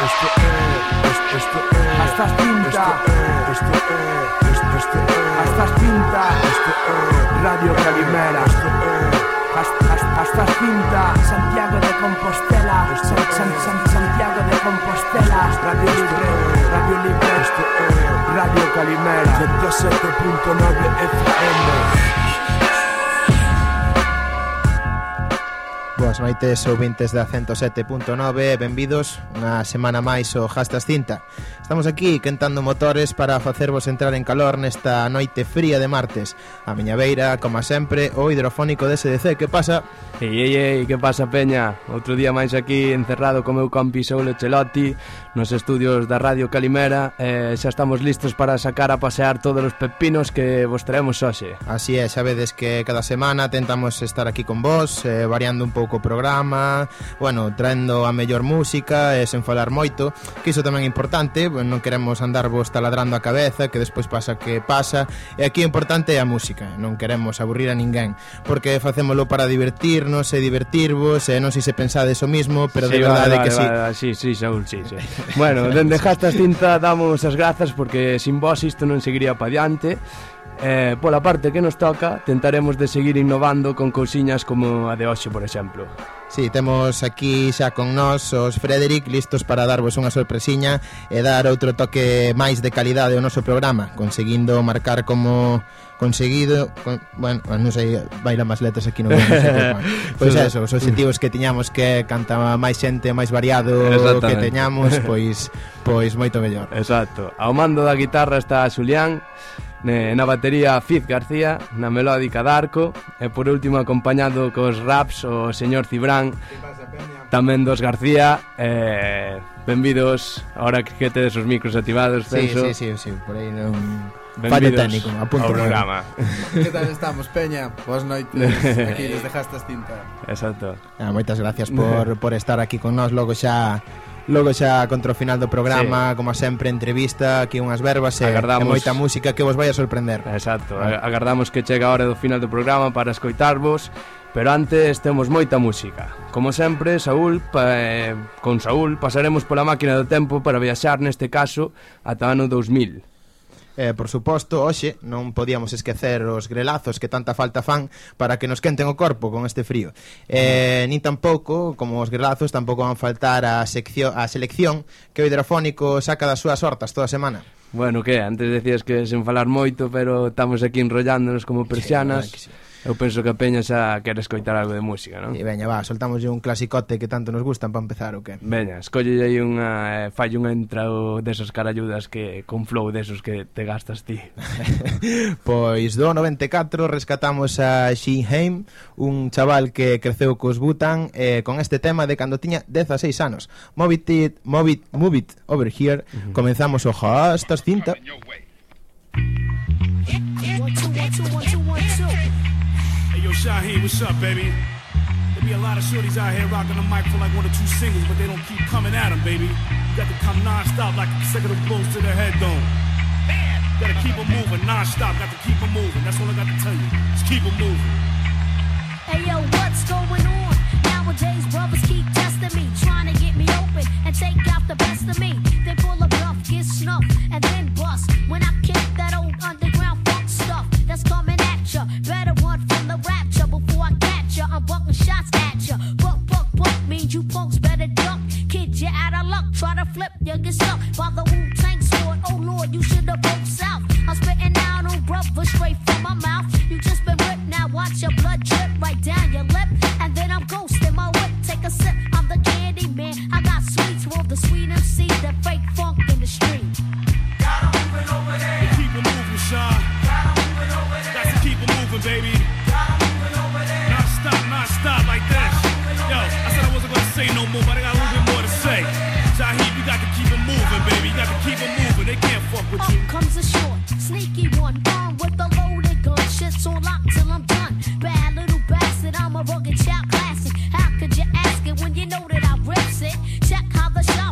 Esto é, esto, esto é Hasta as pinta Esto é, esto, esto é Hasta as pinta Esto é Radio Calimera. Esto é Hasta as pinta Santiago de Compostela. San, San, San, Santiago de Compostela. Radio Libre. Radio Libre. Esto é Radio Calimera. 107.9 FM Boas noites ouvintes da 107.9 Benvidos unha semana máis o Jastas Cinta. Estamos aquí quentando motores para facervos entrar en calor nesta noite fría de martes. A miña beira, como sempre, o hidrofónico de SDC, que pasa? Ei, ei, ei, que pasa, Peña? Outro día máis aquí encerrado co meu compi Saulo Chelotti nos estudios da Radio Calimera eh, xa estamos listos para sacar a pasear todos os pepinos que vos traemos hoxe. Así é, xa vedes que cada semana tentamos estar aquí con vos, eh, variando un pouco o programa, bueno, traendo a mellor música e sen falar moito, que iso tamén é importante, non queremos andar vos taladrando a cabeza, que despois pasa que pasa, e aquí o importante é a música, non queremos aburrir a ninguén, porque facémolo para divertirnos e divertirvos, e non sei se pensades o mismo, pero sí, de verdade vale, que vale, sí. Vale, sí, sí, Saúl, sí, sí. bueno, dende Jastas cinta damos as grazas porque sin vos isto non seguiría pa diante, Eh, pola parte que nos toca, tentaremos de seguir innovando con cousiñas como a de hoxe, por exemplo. Sí, temos aquí xa con nós os Frederic listos para darvos unha sorpresiña e dar outro toque máis de calidade ao noso programa, conseguindo marcar como conseguido, con, bueno, non sei, baila máis letras aquí no, sei Pois pues eso, os objetivos que tiñamos que canta máis xente, máis variado que teñamos, pois pois moito mellor. Exacto. Ao mando da guitarra está Xulián Na batería Fiz García, na melódica Darco e por último acompañado cos raps o señor Cibrán tamén dos García e benvidos ahora que tedes os micros activados penso. Sí, sí, sí, sí, por aí non Fallo técnico, apunto ao programa. que tal estamos, Peña? Boas noites, aquí les dejaste Cinta. Exacto. Ah, moitas gracias por, por estar aquí con nós logo xa Logo xa contra o final do programa, sí. como sempre, entrevista, aquí unhas verbas e, agardamos... e moita música que vos vai a sorprender. Exacto, ah. agardamos que chega a hora do final do programa para escoitarvos, pero antes temos moita música. Como sempre, Saúl, pa, eh, con Saúl pasaremos pola máquina do tempo para viaxar neste caso ata o ano 2000. Eh, por suposto, hoxe non podíamos esquecer os grelazos que tanta falta fan para que nos quenten o corpo con este frío. Eh, nin tampouco, como os grelazos, tampouco van faltar a, sección, a selección que o hidrofónico saca das súas hortas toda a semana. Bueno, que antes decías que sen falar moito, pero estamos aquí enrollándonos como persianas. Sí, Eu penso que a peña xa quere escoitar algo de música, non? E veña, va, soltamos un clasicote que tanto nos gustan para empezar o que? Veña, escolle aí unha... Eh, fai unha entrao desas carayudas que con flow desos que te gastas ti. pois do 94 rescatamos a Shin Haim, un chaval que creceu cos Butan eh, con este tema de cando tiña 16 anos. Move it, move it, move it over here. Uh -huh. Comenzamos o Hostas Cinta. One, two, one, two, one, two. Shaheed, what's up, baby? There be a lot of shorties out here rocking the mic for like one or two singles, but they don't keep coming at them, baby. You got to come non-stop like consecutive blows to the head dome. Gotta keep them moving non-stop, got to keep them moving. That's all I got to tell you. Just keep them moving. Hey yo, what's going on? Nowadays, brothers keep testing me, trying to get me open and take out the best of me. They pull a bluff, get snuffed, and then bust. When I kick that old underground funk stuff that's coming at ya, better shots at ya. Buck, buck, buck means you punks better duck. Kid, you out of luck. Try to flip, you get stuck by the Wu Tang sword. Oh lord, you should have broke south. I'm spitting out on brothers straight from my mouth. You just been ripped, now watch your blood drip right down your lip. And then I'm ghosting my whip. Take a sip, I'm the candy man. I got sweets for the sweet MC that fake funk in the street. Hey, keep them moving, Sean. Got to move it over there. That's to keep it moving, baby. Non-stop, non-stop like this. Yo, I said I wasn't gonna say no more, but I got a little bit more to say. You got to keep them moving, baby. You got to keep them moving. They can't fuck with you. Comes a short, sneaky one, armed with a loaded gun. Shit's on till I'm done. Bad little bastard, I'm a rugged child classic. How could you ask it when you know that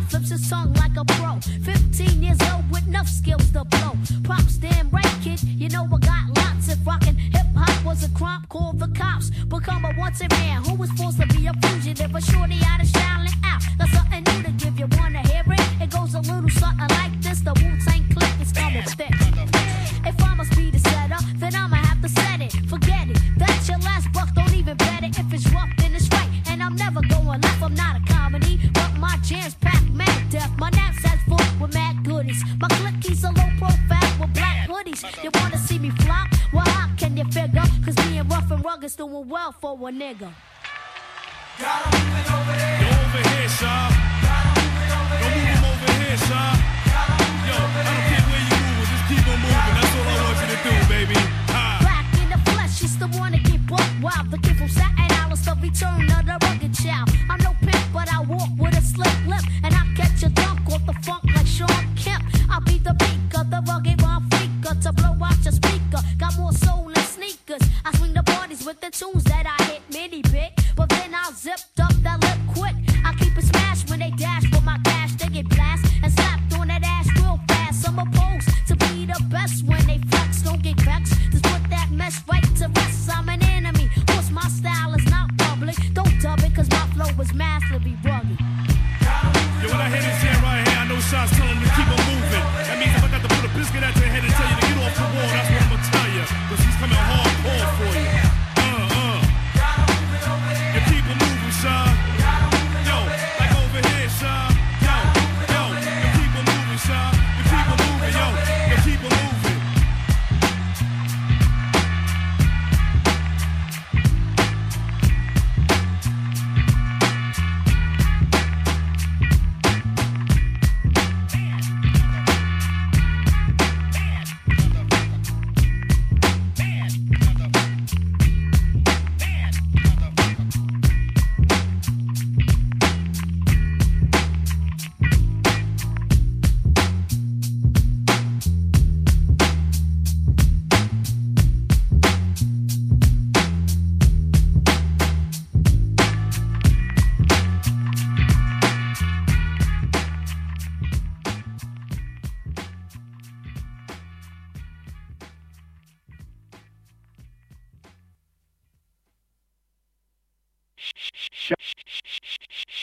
flips a song like a pro. 15 years old with enough skills to blow. Props, damn right, kid. You know I got lots. of rockin' hip hop was a crime, called the cops. Become a wanted man who was forced to be a fugitive. But shorty out of Shaolin out. Got something new to give you. Wanna hear it? It goes a little something like this. The Wu Tang click is coming thick. If I must be the setter, then I'ma have to set it. Forget it. That's your last buck. Don't even bet it. If it's rough, then it's right. And I'm never going left. I'm not a well for a nigga. Yo, over here. Don't move him over here, I don't care where you moving, just keep moving. That's all I to do, baby. In the flesh, wanna wild. The from of the rugged child.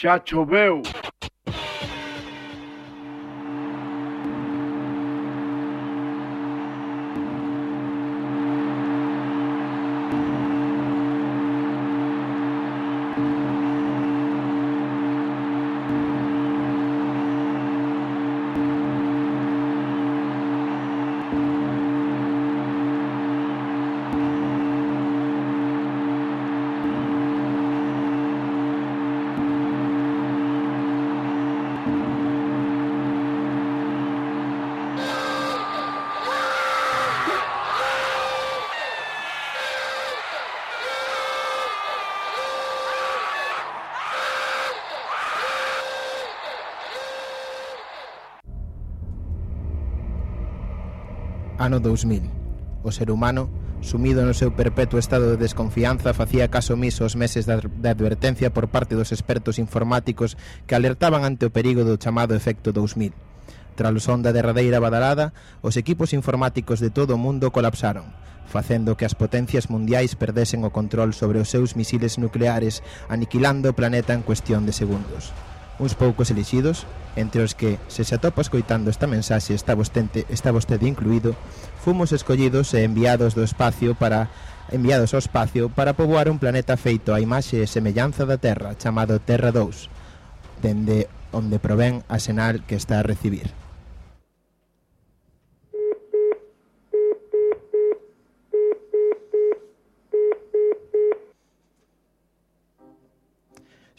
Já choveu! ano 2000. O ser humano, sumido no seu perpetuo estado de desconfianza, facía caso omiso aos meses de advertencia por parte dos expertos informáticos que alertaban ante o perigo do chamado efecto 2000. Tras o son da derradeira badalada, os equipos informáticos de todo o mundo colapsaron, facendo que as potencias mundiais perdesen o control sobre os seus misiles nucleares, aniquilando o planeta en cuestión de segundos uns poucos elixidos, entre os que, se se atopa escoitando esta mensaxe está vostede, está vostede incluído, fomos escollidos e enviados do espacio para enviados ao espacio para poboar un planeta feito a imaxe e semellanza da Terra, chamado Terra 2, dende onde provén a senal que está a recibir.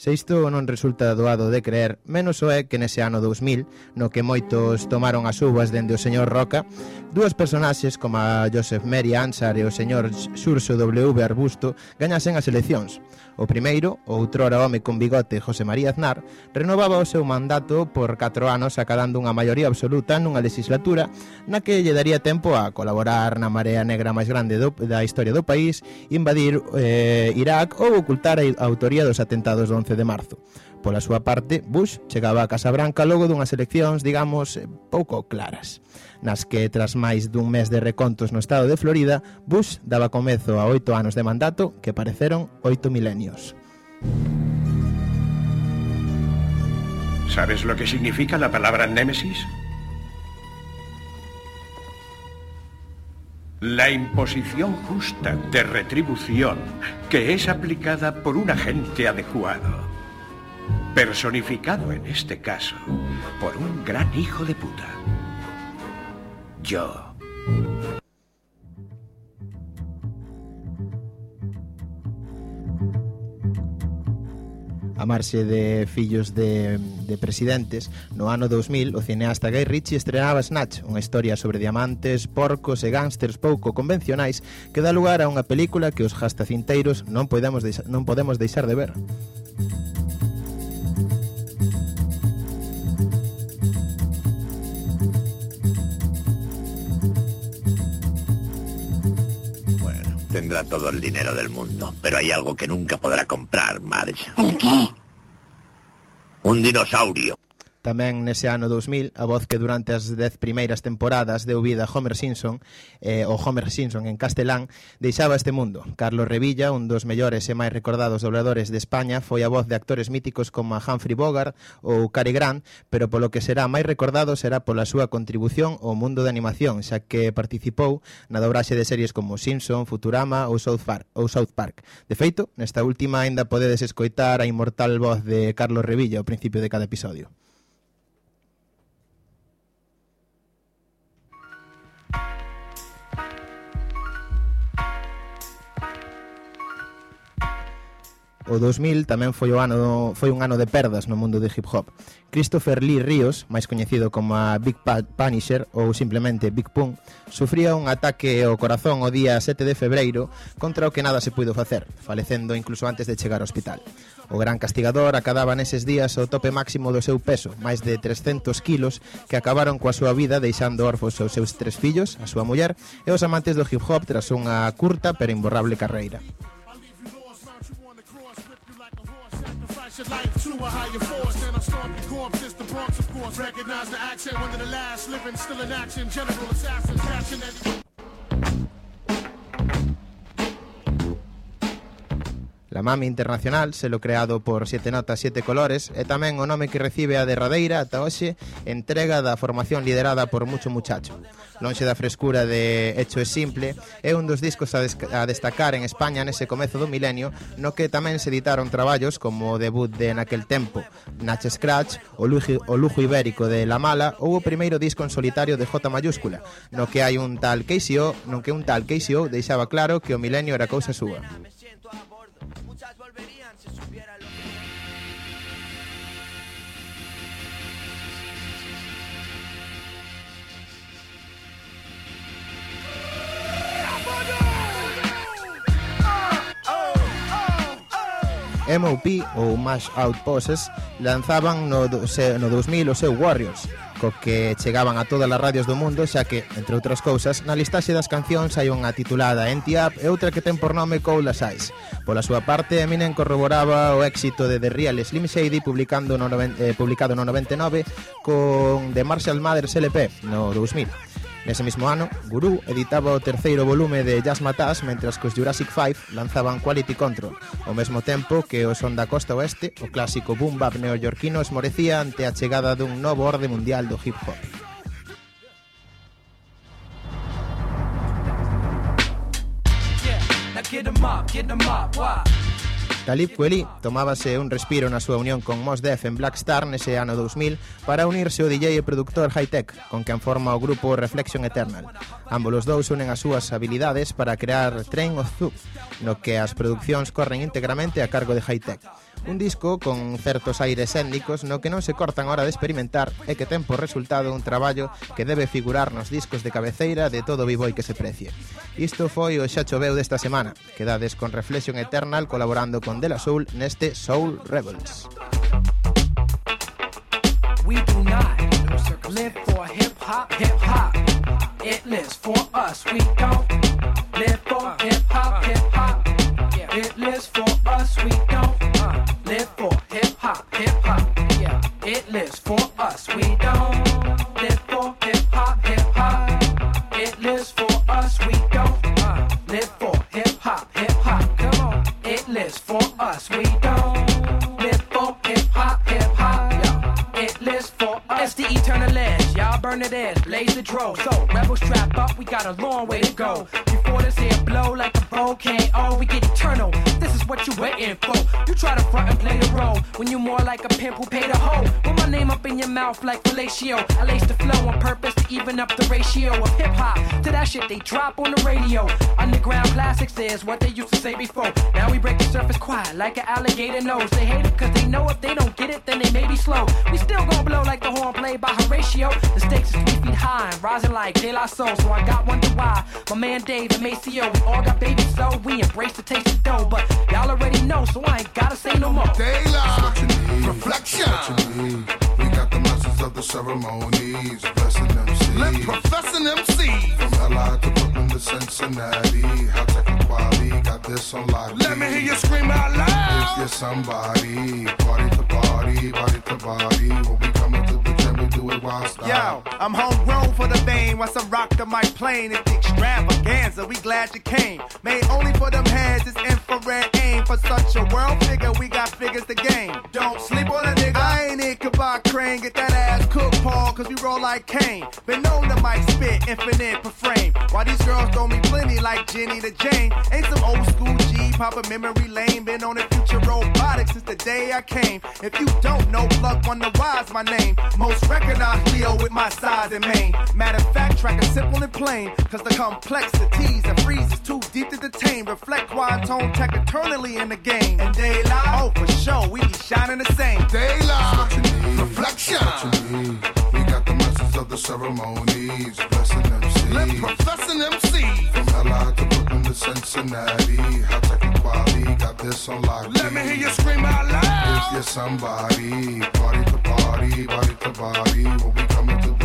Se isto non resulta doado de creer, menos o é que nese ano 2000, no que moitos tomaron as uvas dende o señor Roca, dúas personaxes como a Joseph Mary Ansar e o señor Xurxo W. Arbusto gañasen as eleccións. O primeiro, outrora home con bigote José María Aznar, renovaba o seu mandato por 4 anos acadando unha maioría absoluta nunha legislatura na que lle daría tempo a colaborar na marea negra máis grande do, da historia do país, invadir eh, Irak ou ocultar a autoría dos atentados do 11 de marzo. Pola súa parte, Bush chegaba a Casa Branca logo dunhas eleccións, digamos, eh, pouco claras, nas que tras máis dun mes de recontos no estado de Florida, Bush daba comezo a oito anos de mandato que pareceron oito milenios. ¿Sabes lo que significa la palabra némesis? La imposición justa de retribución que es aplicada por un agente adecuado personificado en este caso por un gran hijo de puta. Yo. a marxe de fillos de, de presidentes, no ano 2000 o cineasta Guy Ritchie estrenaba Snatch, unha historia sobre diamantes, porcos e gánsters pouco convencionais que dá lugar a unha película que os jastacinteiros non podemos deixar, non podemos deixar de ver. Tendrá todo el dinero del mundo, pero hay algo que nunca podrá comprar, Marge. ¿El qué? Un dinosaurio. Tamén nese ano 2000, a voz que durante as dez primeiras temporadas deu vida a Homer Simpson, eh, o Homer Simpson en castelán, deixaba este mundo. Carlos Revilla, un dos mellores e máis recordados dobladores de España, foi a voz de actores míticos como a Humphrey Bogart ou Cary Grant, pero polo que será máis recordado será pola súa contribución ao mundo da animación, xa que participou na dobraxe de series como Simpson, Futurama ou South Park. Ou South Park. De feito, nesta última aínda podedes escoitar a inmortal voz de Carlos Revilla ao principio de cada episodio. O 2000 tamén foi o ano foi un ano de perdas no mundo do hip hop. Christopher Lee Ríos, máis coñecido como a Big Punisher ou simplemente Big Pun, sufría un ataque ao corazón o día 7 de febreiro contra o que nada se puido facer, falecendo incluso antes de chegar ao hospital. O gran castigador acadaba neses días o tope máximo do seu peso, máis de 300 kilos, que acabaron coa súa vida deixando orfos aos seus tres fillos, a súa muller e os amantes do hip hop tras unha curta pero imborrable carreira. Your life to a higher force than a storm corpse. It's the Bronx, of course. Recognize the accent, one of the last living, still in action. General assassin, any. La Mami Internacional, selo creado por Sete Notas Sete Colores, é tamén o nome que recibe a derradeira ata hoxe entrega da formación liderada por Mucho Muchacho. Lonxe da frescura de Hecho é Simple, é un dos discos a, a destacar en España nese comezo do milenio, no que tamén se editaron traballos como o debut de Naquel Tempo, Nach Scratch, o lujo, o lujo Ibérico de La Mala ou o primeiro disco en solitario de J mayúscula, no que hai un tal Casey O, non que un tal Casey O deixaba claro que o milenio era cousa súa. MOP ou Mash Out Poses lanzaban no, no 2000 o seu Warriors, co que chegaban a todas as radios do mundo, xa que, entre outras cousas, na listaxe das cancións hai unha titulada Anti Up e outra que ten por nome Cold as Ice. Pola súa parte, Eminem corroboraba o éxito de The Real Slim Shady publicando no noven, eh, publicado no 99 con The Marshall Mathers LP no 2000. Nese mismo ano, Guru editaba o terceiro volume de Jazz Matas mentras que os Jurassic 5 lanzaban Quality Control, ao mesmo tempo que o son da costa oeste, o clásico boom bap neoyorquino esmorecía ante a chegada dun novo orde mundial do hip hop. Yeah, now get em up, get em up, why? Talib Kweli tomábase un respiro na súa unión con Mos Def en Black Star nese ano 2000 para unirse ao DJ e productor Hightech, con quen forma o grupo Reflection Eternal. Ambos os dous unen as súas habilidades para crear Train of Zoo, no que as produccións corren íntegramente a cargo de Hightech. Un disco con certos aires étnicos no que non se cortan hora de experimentar e que ten por resultado un traballo que debe figurar nos discos de cabeceira de todo biboi que se precie. Isto foi o xa choveu desta semana. Quedades con Reflexion Eternal colaborando con De La Soul neste Soul Rebels. We do not live for hip hop, hip hop. It lives for us. We don't live for hip hop, hip hop. It lives for us. We don't uh, live for hip hop, hip hop. Yeah, it lives for us. We don't live for hip hop, hip hop. It lives for us. We don't uh, live for hip hop, hip hop. Come on, it lives for us. We don't live for hip hop, hip hop. Lives for us. It's the eternal edge. Y'all burn it edge, blaze the dro. So rebels strap up, we got a long way to go. Before this here blow like a volcano. We get eternal. This is what you waiting for. You try to front and play the role when you more like a pimp who paid a hoe. Put my name up in your mouth like fellatio. I lace the flow on purpose to even up the ratio of hip hop to that shit they drop on the radio. Underground classics is what they used to say before. Now we break the surface quiet like an alligator nose. They hate it cause they know if they don't get it, then they may be slow. We still gon' blow like the horn played by Horatio. The stakes is three feet high and rising like De La Soul. So I got wonder why. My man Dave and Maceo, we all got babies, so we embrace the taste of dough. But y'all already know, so I ain't gotta say no more. Daylight. Reflection. We got the masters of the ceremonies. Blessing MC. Lip professing MC. From LI to Brooklyn to Cincinnati. High tech and quality. Got this on lock. Let me hear you scream out loud. If you're somebody, party to party, body to body. When we coming to the gym, we do it wild style. Yo, I'm homegrown for the vein. Once I rock the mic plane, it's the extravaganza. We glad you came. Made only for them heads, it's infrared aim. For such a world figure, we got figures to gain. Don't sleep on a nigga. I ain't it, Kabak Crane. Get that ass cooked, Paul, cause we roll like Kane. Been known to mic spit, infinite per frame. Why these girls throw me plenty like Jenny to Jane. Ain't some old school G, pop a memory lane. Been on the future robotics since the day I came. If you don't know, plug one the wise my name. Most recognized Leo with my size and main. Matter of fact, track is simple and plain. Cause the complexities and freezes too deep to detain. Reflect tone tech eternally in the game. And daylight, oh for sure, we be shining the same. Daylight. Reflection. We got the masters of the ceremonies. Blessing MC. Lip professing MC. From LI to Brooklyn to Cincinnati. High tech quality. Got this on lock. Let me hear you scream out loud. If you're somebody, party to party, body to body. When we coming to the do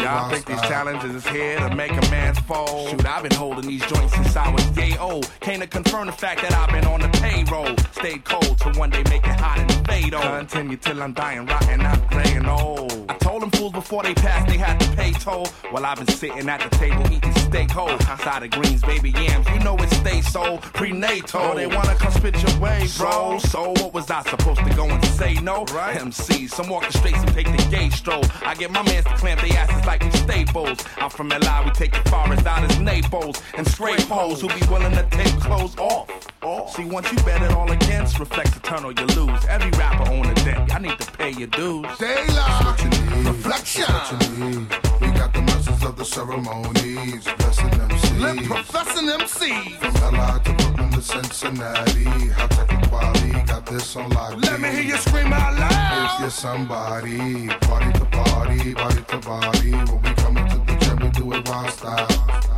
Y'all think these challenges is here to make a man's fold? Shoot, I've been holding these joints since I was yay old. Came to confirm the fact that I've been on the payroll. Stayed cold till one day make it hot and fade on. Continue till I'm dying, rotten, not gray and old. Told them fools before they passed they had to pay toll. While I've been sitting at the table eating steak whole. Side of greens, baby yams, you know it stays so prenatal. Oh, they wanna come spit your way, bro. So what was I supposed to go and say no? Right. MC, some walk the streets and take the gay stroll. I get my mans to clamp their asses like we staples. I'm from LI, we take the forest out as Naples and straight hoes who be willing to take clothes off. See, once you bet it all against, reflects eternal, you lose. Every rapper on the deck, I need to pay your dues. Daylight. Reflection. We got the masters of the ceremonies. Blessing MC. Lip professing MC. From LI to Brooklyn to Cincinnati. High tech and quality. Got this on lock. Let me hear you scream out If you're somebody, party to party, body to body. When we coming to the gym, we do it wild style.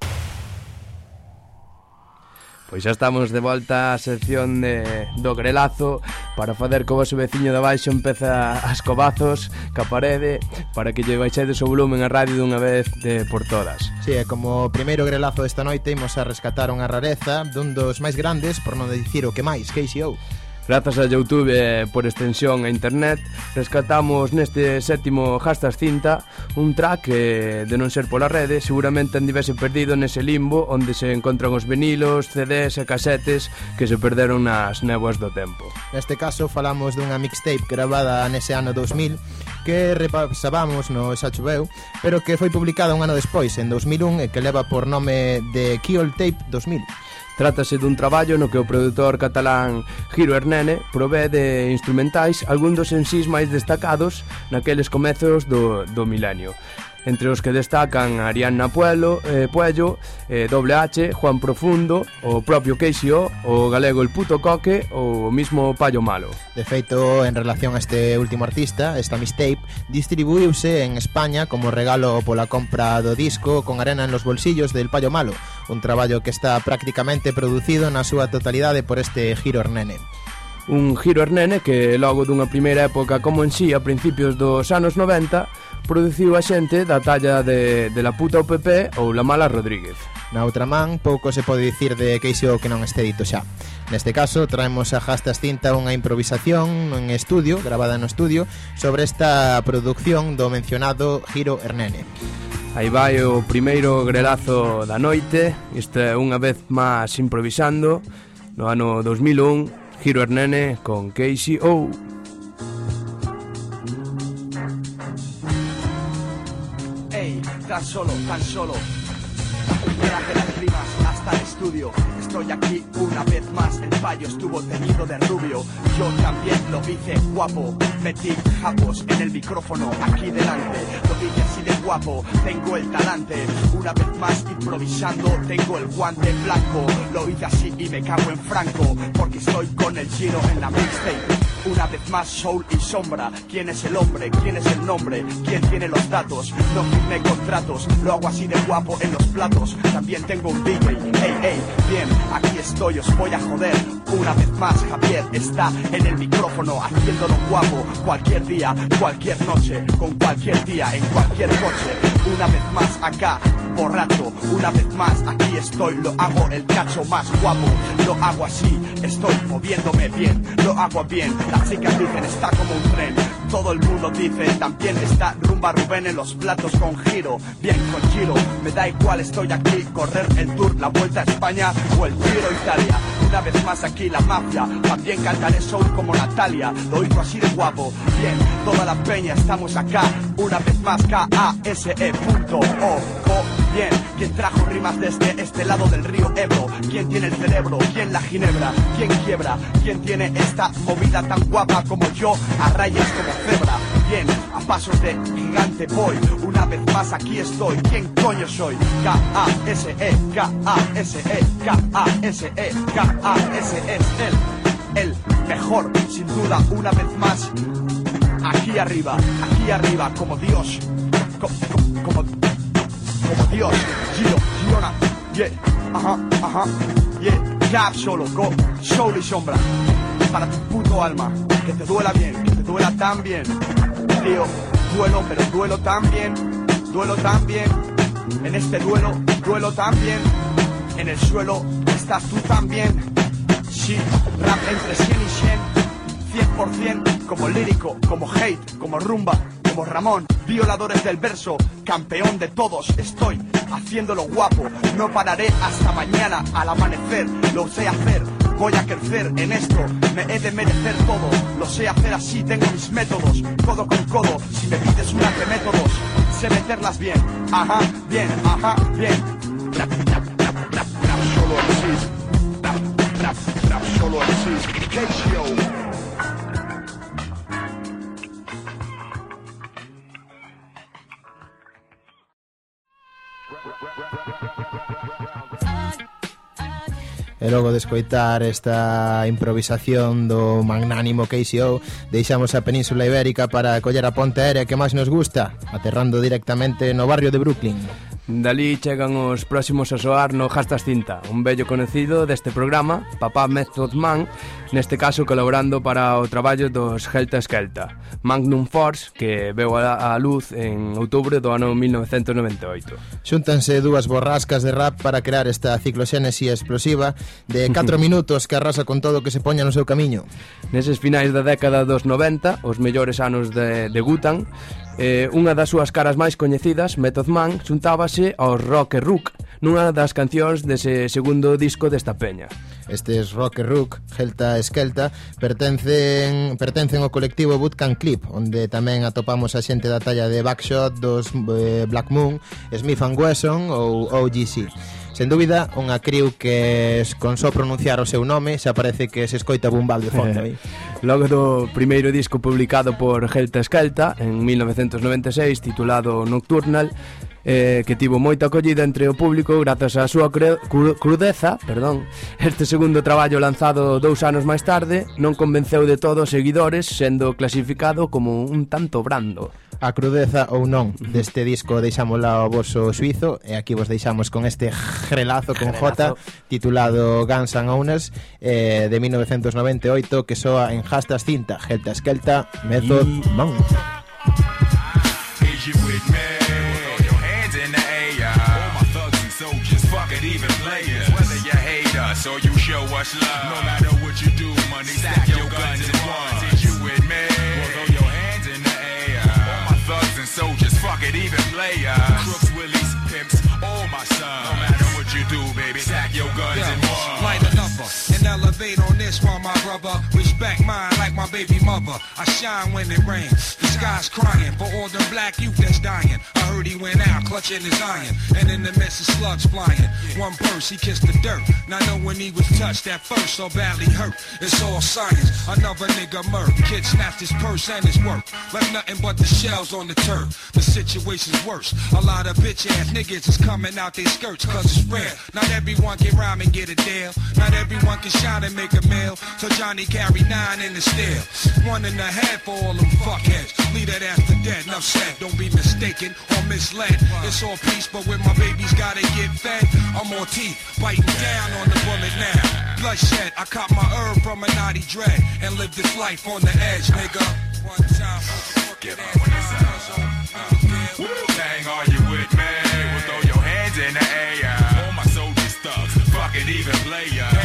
Pois xa estamos de volta á sección de, do grelazo Para fader co vosso veciño de baixo. Empeza as cobazos ca parede Para que lle baixedes o volumen a radio dunha vez de por todas. Si, sí, e como primeiro grelazo desta noite imos a rescatar unha rareza dun dos máis grandes, por non dicir o que máis, Casey O. Grazas a Youtube e por extensión a internet Rescatamos neste sétimo Hashtag Cinta Un track que de non ser pola rede Seguramente andivese perdido nese limbo Onde se encontran os vinilos, CDs e casetes Que se perderon nas nebuas do tempo. Neste caso falamos dunha mixtape gravada nese ano 2000 Que repasábamos no Xa Choveu Pero que foi publicada un ano despois, en 2001 E que leva por nome de Keyhole Tape 2000 Trátase dun traballo no que o produtor catalán Giro Hernene provee de instrumentais algún dos ensís máis destacados naqueles comezos do, do milenio entre os que destacan Arianna Puelo, eh, Puello, eh, Doble H, Juan Profundo, o propio Queixio, o galego El Puto Coque ou o mismo Pallo Malo. De feito, en relación a este último artista, esta mixtape, distribuíuse en España como regalo pola compra do disco con arena en los bolsillos del Pallo Malo, un traballo que está prácticamente producido na súa totalidade por este Giro Hernene un giro hernene que logo dunha primeira época como en sí a principios dos anos 90 produciu a xente da talla de, de La puta OPP ou La mala Rodríguez. Na outra man, pouco se pode dicir de queixo que non este dito xa. Neste caso, traemos a Jastas Cinta unha improvisación en estudio, grabada no estudio, sobre esta producción do mencionado Giro Hernene. Aí vai o primeiro grelazo da noite, este unha vez máis improvisando, no ano 2001, Giro Hernene con Casey O. Ey, tan solo, tan solo. Traje las rimas hasta el estudio. Estoy aquí una vez más. El fallo estuvo teñido de rubio. Yo también lo hice guapo. Metí japos en el micrófono aquí delante. Lo dije así guapo. Tengo el talante. Una vez más improvisando. Tengo el guante blanco. Lo hice así y me cago en Franco. Porque estoy con el giro en la mixtape. Una vez más soul y sombra ¿Quién es el hombre? ¿Quién es el nombre? ¿Quién tiene los datos? No firmé contratos Lo hago así de guapo en los platos También tengo un DJ Ey, ey, bien, aquí estoy, os voy a joder Una vez más Javier está en el micrófono Haciéndolo guapo Cualquier día, cualquier noche Con cualquier día, en cualquier coche Una vez más acá borracho. Una vez más aquí estoy Lo hago el cacho más guapo. Lo hago así, estoy moviéndome bien Lo hago bien, las chicas dicen está como un tren. Todo el mundo dice también está Rumba Rubén en los platos con giro. Bien con giro, me da igual estoy aquí Correr el tour, la vuelta a España O el giro Italia Una vez más aquí la mafia También cantaré soul como Natalia Lo oigo así de guapo Bien, toda la peña estamos acá Una vez más K-A-S-E punto O co Bien, ¿quién trajo rimas desde este lado del río Ebro? ¿Quién tiene el cerebro? ¿Quién la ginebra? ¿Quién quiebra? ¿Quién tiene esta movida tan guapa como yo? A rayas como cebra. Bien, a pasos de gigante voy. Una vez más aquí estoy. ¿Quién coño soy? K-A-S-E, K-A-S-E, K-A-S-E, K-A-S-E el, el mejor, sin duda, una vez más. Aquí arriba, aquí arriba, como Dios. Co- co- como como Dios, Giro, Girona, yeah, ajá, ajá, yeah, Cap solo, go, soul y sombra, para tu puto alma, que te duela bien, duela tan bien, tío, duelo, pero duelo tan bien, duelo tan bien, en este duelo, duelo tan bien, en el suelo estás tú también, sí, rap entre 100 y 100, 100% como lírico, como hate, como rumba, como Ramón, violadores del verso, campeón de todos, estoy haciéndolo guapo, no pararé hasta mañana al amanecer, lo sé hacer, voy a crecer en esto, me he de merecer todo, lo sé hacer así, tengo mis métodos, codo con codo, si me pides una de métodos, sé meterlas bien, ajá, bien, ajá, bien, solo solo. E logo de escoitar esta improvisación do magnánimo KCO Deixamos a Península Ibérica para coller a ponte aérea que máis nos gusta Aterrando directamente no barrio de Brooklyn. Dalí chegan os próximos a soar no Jastas Cinta, un vello conocido deste programa, Papá Method Man, neste caso colaborando para o traballo dos Helta Skelta, Magnum Force, que veu a, a luz en outubro do ano 1998. Xúntanse dúas borrascas de rap para crear esta cicloxénesi explosiva de 4 minutos que arrasa con todo o que se poña no seu camiño. Neses finais da década dos 90, os mellores anos de, de Gutan, Eh, unha das súas caras máis coñecidas, Method Man, xuntábase ao rock e rook nunha das cancións dese segundo disco desta peña. Estes rock e rook, Helta e esquelta, pertencen, pertencen ao colectivo Bootcamp Clip, onde tamén atopamos a xente da talla de Backshot, dos eh, Black Moon, Smith and Wesson ou OGC. Sen dúbida, unha criu que con só pronunciar o seu nome xa parece que se escoita bumbal de fondo aí. Logo do primeiro disco publicado por Helta Skelta en 1996 titulado Nocturnal, eh, que tivo moita acollida entre o público grazas á súa cru crudeza perdón. Este segundo traballo lanzado dous anos máis tarde non convenceu de todo os seguidores sendo clasificado como un tanto brando A crudeza ou non deste disco deixámola ao voso suizo e aquí vos deixamos con este grelazo con J titulado Guns N' Owners eh, de 1998 que soa en Hastas Cinta, Helta Skelta, Method Man. Is you with me? Throw your hands in the air. All my thugs and soldiers, fuck fuck it, even players. Whether you hate us or you show us love, no matter what you do, money stack your guns and ones. Did you with me? It, even players. Crooks, willies, pimps, all my sons. No matter what you do, baby, stack your guns and ones. Elevate on this one, my brother. Respect mine like my baby mother. I shine when it rains. The sky's crying for all the black youth that's dying. I heard he went out clutching his iron, and in the midst of slugs flying. One burst, he kissed the dirt. Not know when he was touched at first, so badly hurt. It's all science. Another nigga murk. Kid snatched his purse and his work. Left nothing but the shells on the turf. The situation's worse. A lot of bitch ass niggas is coming out their skirts cause it's rare. Not everyone can rhyme and get a deal. Not everyone can shine and make a meal. So Johnny carry nine in the steel. One and a half for all them fuckheads. Leave that ass after dead. Enough said. Don't be mistaken or misled. It's all peace, but when my babies gotta get fed, I'm more teeth. Biting down on the bullet now. Bloodshed. I caught my herb from a naughty dread and live this life on the edge, nigga. One time. Get up when it's out. Are you with me? Well, throw your hands in the air. All my soldiers thugs, fuck it, even player.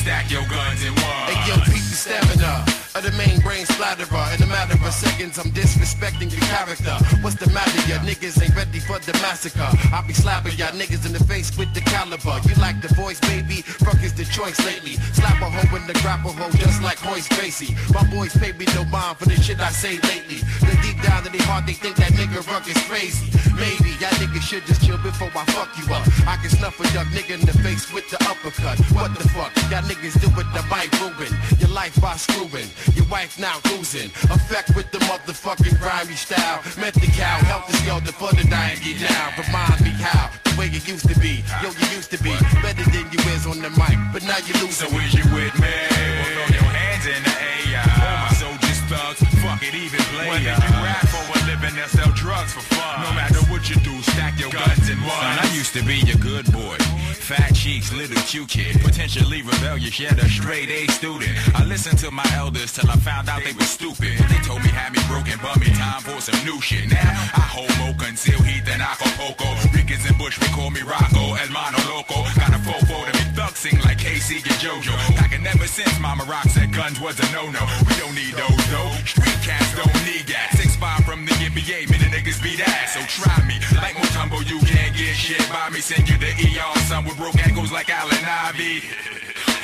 Stack your guns in one. Hey yo, peep the stamina of the main brain splatterer. In a matter of seconds, I'm disrespecting your character. What's the matter? Ya niggas ain't ready for the massacre. I be slapping y'all niggas in the face with the caliber. You like the voice, baby? Fuck is the choice lately. Slap a hoe in the grapple hole just like Hoist Gracie. My boys pay me no mind for the shit I say lately. The deep down in their heart, they think that nigga Ruck is crazy. Maybe y'all niggas should just chill before I fuck you up. I can snuff a young nigga in the face with the uppercut. What the fuck? Y'all niggas do with the bike ruin. Your life by screwing. Your wife now losing. Effect with the motherfucking grimy style. Met the cow, help the skelter for the dying get down. Remind me how the way you used to be. Yo, you used to be better than you is on the mic, but now you lose. So is you with me? Well, throw your hands in the air. All my soldiers thugs, fuck it, even play. Whether you rap for a living or sell drugs for fun. No matter what you do, stack your guns and one. Son, I used to be your good boy. Fat cheeks, little cute kid. Potentially rebellious, yet a straight A student. I listened to my elders till I found out they were stupid. They told me had me broken, bummy, time for some new shit. Now I hold mo, conceal heat, then Acapulco. Ricans and Bush, we call me Rocco, El Mano Loco. Got a fofo to sing like KC and JoJo. Packing ever since Mama Rock said guns was a no-no. We don't need those though. Street cats don't need gas. Six five from the NBA, many niggas beat ass. So try me. Like Mutombo, you can't get shit by me. Send you the ER, son with broke ankles like Allen Ivy.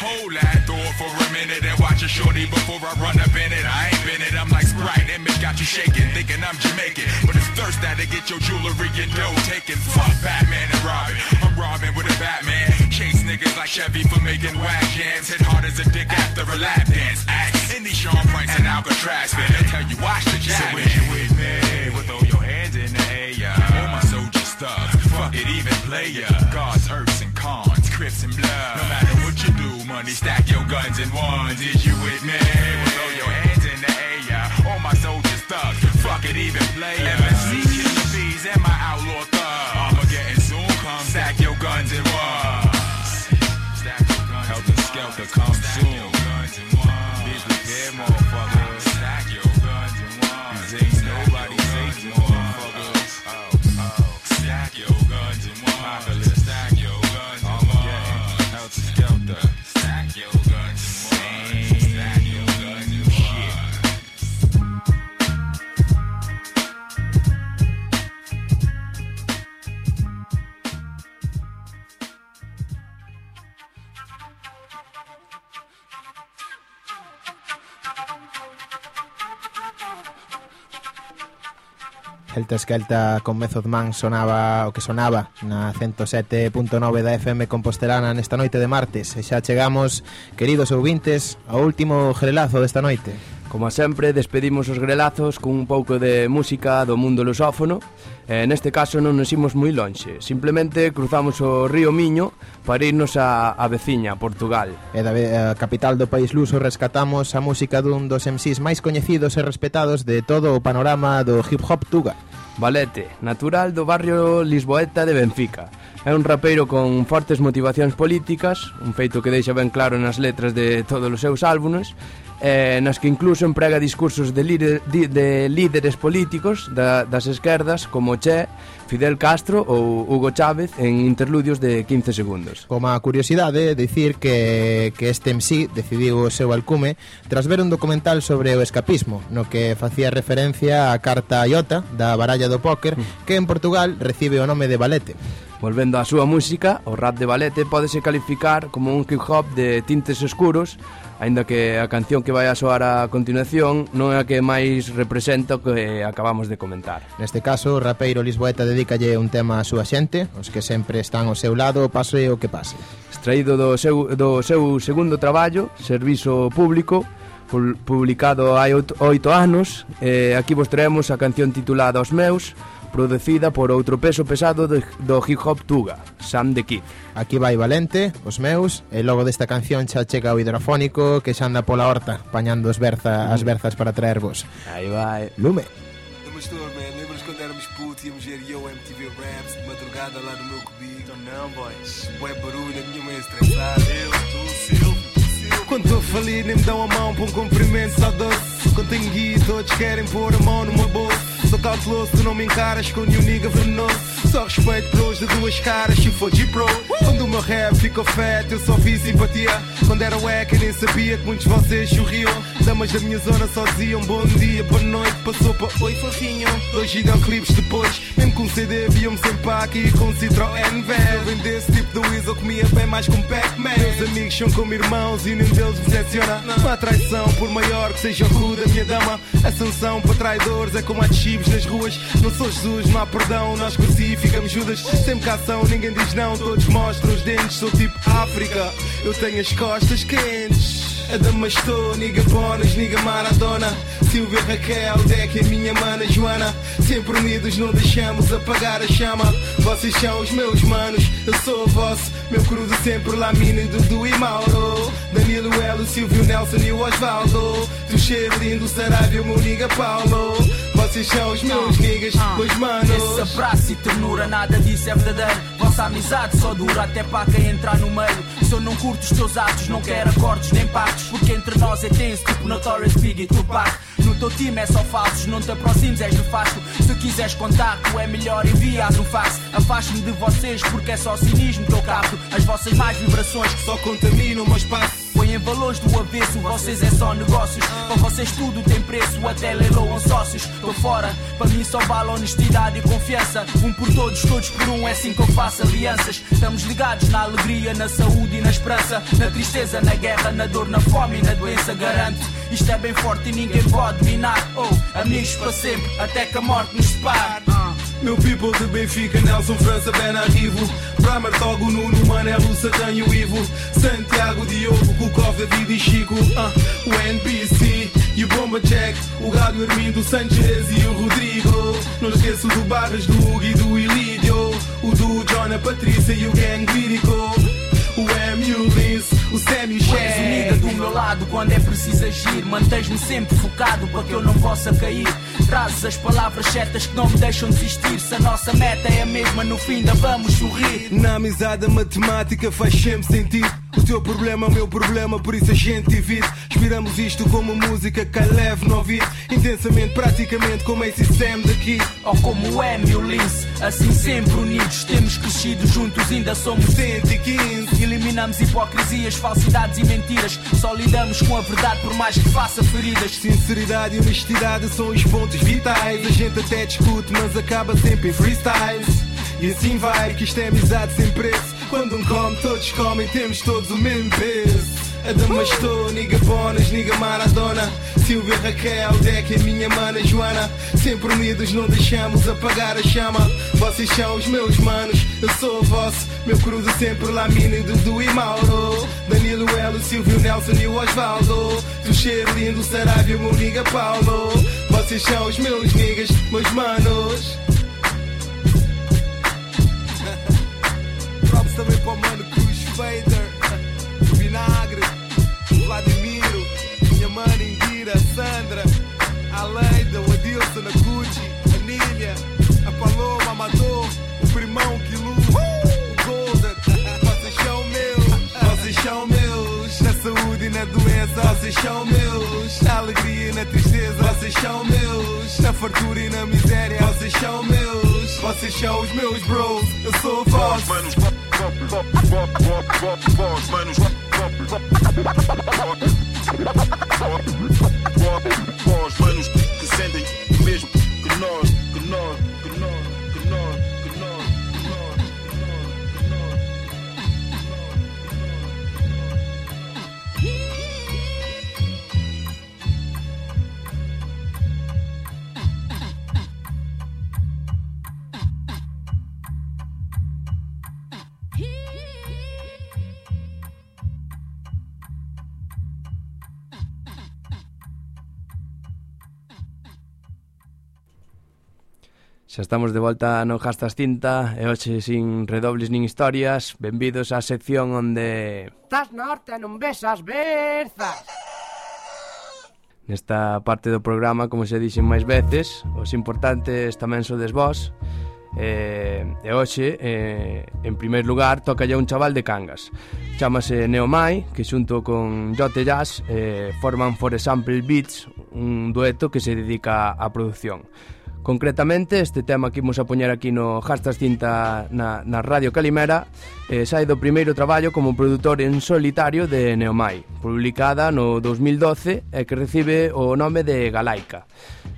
Hold that thought for a minute and watch a shorty before I run up in it. I ain't been it, I'm like Sprite. Image got you shaking, thinking I'm Jamaican. But it's thirst that to get your jewelry and dough taken. Fuck Batman and Robin. I'm Robin with a Batman. Chase niggas like Chevy for making whack jams. Hit hard as a dick after a lap dance. Axe. Any Sean Price and Alcatraz fit. They tell you watch the jab. So when you with me, well throw your hands in the air. All my soldiers thugs. Fuck it, even player. God's earths and cons, crips and blood. No matter what you do, money, stack your guns and ones. Is you with me? Well, throw your hands in the air. All my soldiers thugs. Fuck it, even player. MSC killer bees and my outlaw Celta Esquelta con Method Man sonaba o que sonaba na 107.9 da FM Compostelana nesta noite de martes e xa chegamos, queridos ouvintes, ao último grelazo desta noite. Como sempre, despedimos os grelazos cun un pouco de música do mundo lusófono. E neste caso non nos imos moi lonxe. Simplemente cruzamos o río Miño para irnos a, a veciña, Portugal. E da a capital do país luso rescatamos a música dun dos MCs máis coñecidos e respetados de todo o panorama do hip hop tuga. Valete, natural do barrio Lisboeta de Benfica. É un rapeiro con fortes motivacións políticas, un feito que deixa ben claro nas letras de todos os seus álbumes, eh, nas que incluso emprega discursos de, líder, de líderes políticos da, das esquerdas como Che Fidel Castro ou Hugo Chávez en interludios de 15 segundos. Como a curiosidade, dicir que, que este MC decidiu o seu alcume tras ver un documental sobre o escapismo, no que facía referencia á carta Iota da baralla do póker, mm. que en Portugal recibe o nome de Valete. Volvendo á súa música, o rap de Valete pódese calificar como un hip-hop de tintes escuros, aínda que a canción que vai a soar a continuación non é a que máis representa o que acabamos de comentar. Neste caso, o rapeiro lisboeta de dedícalle un tema á súa xente, os que sempre están ao seu lado, pase o que pase. Extraído do seu, do seu segundo traballo, Servizo Público, publicado hai oito anos eh, Aquí vos traemos a canción titulada Os Meus Producida por outro peso pesado de, do hip hop Tuga, Sam the Kid. Aquí vai Valente, Os Meus E logo desta canción xa chega o hidrofónico Que xa anda pola horta, pañando as, berza, as berzas para traervos. Aí vai. Lume. Falido, nem me dão a mão para um cumprimento só doce. Quando tenho guia, todos querem pôr a mão numa bolsa. Sou cauteloso, tu não me encaras com nenhum nigga venenoso. Só respeito pros de duas caras, se for G-Pro. Quando o meu rap ficou fat, eu só vi simpatia. Quando era wack, nem sabia que muitos de vocês sorriam. Damas da minha zona só diziam bom dia, boa noite. Passou para oi, fofinho. Dois videoclipes depois, mesmo com CD, viam-me sempre aqui com Citroën velho. Vem desse tipo de Weasel, comia bem mais com Pac-Man. Meus amigos são como irmãos e nenhum deles me decepciona. Há traição, por maior que seja o cu da minha dama. A sanção para traidores é como a de nas ruas. Não sou Jesus, não há perdão, nós crucificamos Judas. Sempre cá ninguém diz não, todos mostram os dentes. Sou tipo África, eu tenho as costas quentes. A dama estou, niga Bonas, niga Maradona Silvia Raquel, Deck é minha mana Joana Sempre unidos, não deixamos apagar a chama Vocês são os meus manos, eu sou o vosso Meu crudo sempre Lamine, Dudu e Mauro Danilo, Elo, Silvio, Nelson e Osvaldo Tu cheiro lindo, Sarabia, meu niga Paulo Vocês são os meus niggas, meus manos Esse abraço e ternura, nada disso é verdadeiro. Vossa amizade só dura até para quem entrar no meio. Se eu não curto os teus atos, não quero acordos nem pactos. Porque entre nós é tenso, tipo Notorious Big e Tupac. No teu time é só falsos, não te aproximes, és nefasto. Se quiseres contacto, é melhor enviar um fax. Afaste-me de vocês, porque é só cinismo que eu capto. As vossas más vibrações que só contaminam o meu espaço. Põem valores do avesso, vocês é só negócios. Para vocês tudo tem preço, até leiloam sócios. Tô fora, para mim só vale honestidade e confiança. Um por todos, todos por um, é assim que eu faço alianças. Estamos ligados na alegria, na saúde e na esperança. Na tristeza, na guerra, na dor, na fome e na doença, garanto. Isto é bem forte e ninguém pode minar. Oh, amigos para sempre, até que a morte nos separe. Meu people de Benfica, Nelson França, Ben Arrivo. Bramer, Togo, Nuno, Manelo, Satanho, Ivo. Santiago, Diogo, Kukov, David e Chico. Ah, O NBC e o Bomba Jack O Gado, Armindo, Sanchez e o Rodrigo. Não esqueço do Barras, do Hugo e do Ilídio. O do John, a Patrícia e o Gang Lírico o Sam e o unida do meu lado quando é preciso agir. Mantens-me sempre focado para que eu não possa cair. Trazes as palavras certas que não me deixam desistir. Se a nossa meta é a mesma, no fim ainda vamos sorrir. Na amizade a matemática faz sempre sentido O teu problema é o meu problema, por isso a gente divide Inspiramos isto como música que é leve no ouvido Intensamente, praticamente como esse Sam daqui Ou como o M e o Lince, assim sempre unidos. Temos crescido juntos, ainda somos 115. Eliminamos hipocrisias, falsidades e mentiras. Só lidamos com a verdade, por mais que faça feridas. Sinceridade e honestidade são os pontos vitais A gente até discute, mas acaba sempre em freestyles E assim vai, que isto é amizade sem preço Quando um come, todos comem, temos todos o mesmo peso. A dama estou, niga Bonas, niga Maradona Silvia Raquel, Deck é minha mana Joana. Sempre unidos, não deixamos apagar a chama. Vocês são os meus manos, eu sou o vosso. Meu cruzo sempre Lamine, Dudu e Mauro. Danilo, Elo, Silvio, Nelson e o Osvaldo. Tu cheiro lindo, Sarabia, meu niga Paulo. Vocês são os meus niggas, meus manos It shows, meus bros, eu sou voz. boss. Xa estamos de volta non gastas cinta e hoxe sin redobles nin historias. Benvidos á sección onde... Estás norte non ves as berzas. Nesta parte do programa, como xa dixen máis veces Os importantes tamén sodes vós. Eh, E hoxe, eh, en primer lugar, toca un chaval de Cangas. Chámase Neomai, que xunto con Jote Jazz eh, Forman For Example Beats Un dueto que se dedica á produción. Concretamente, este tema que imos a poñer aquí no Jastas Cinta na, na Radio Calimera eh, sai do primeiro traballo como produtor en solitario de Neomai, publicada no 2012 e que recibe o nome de Galaica.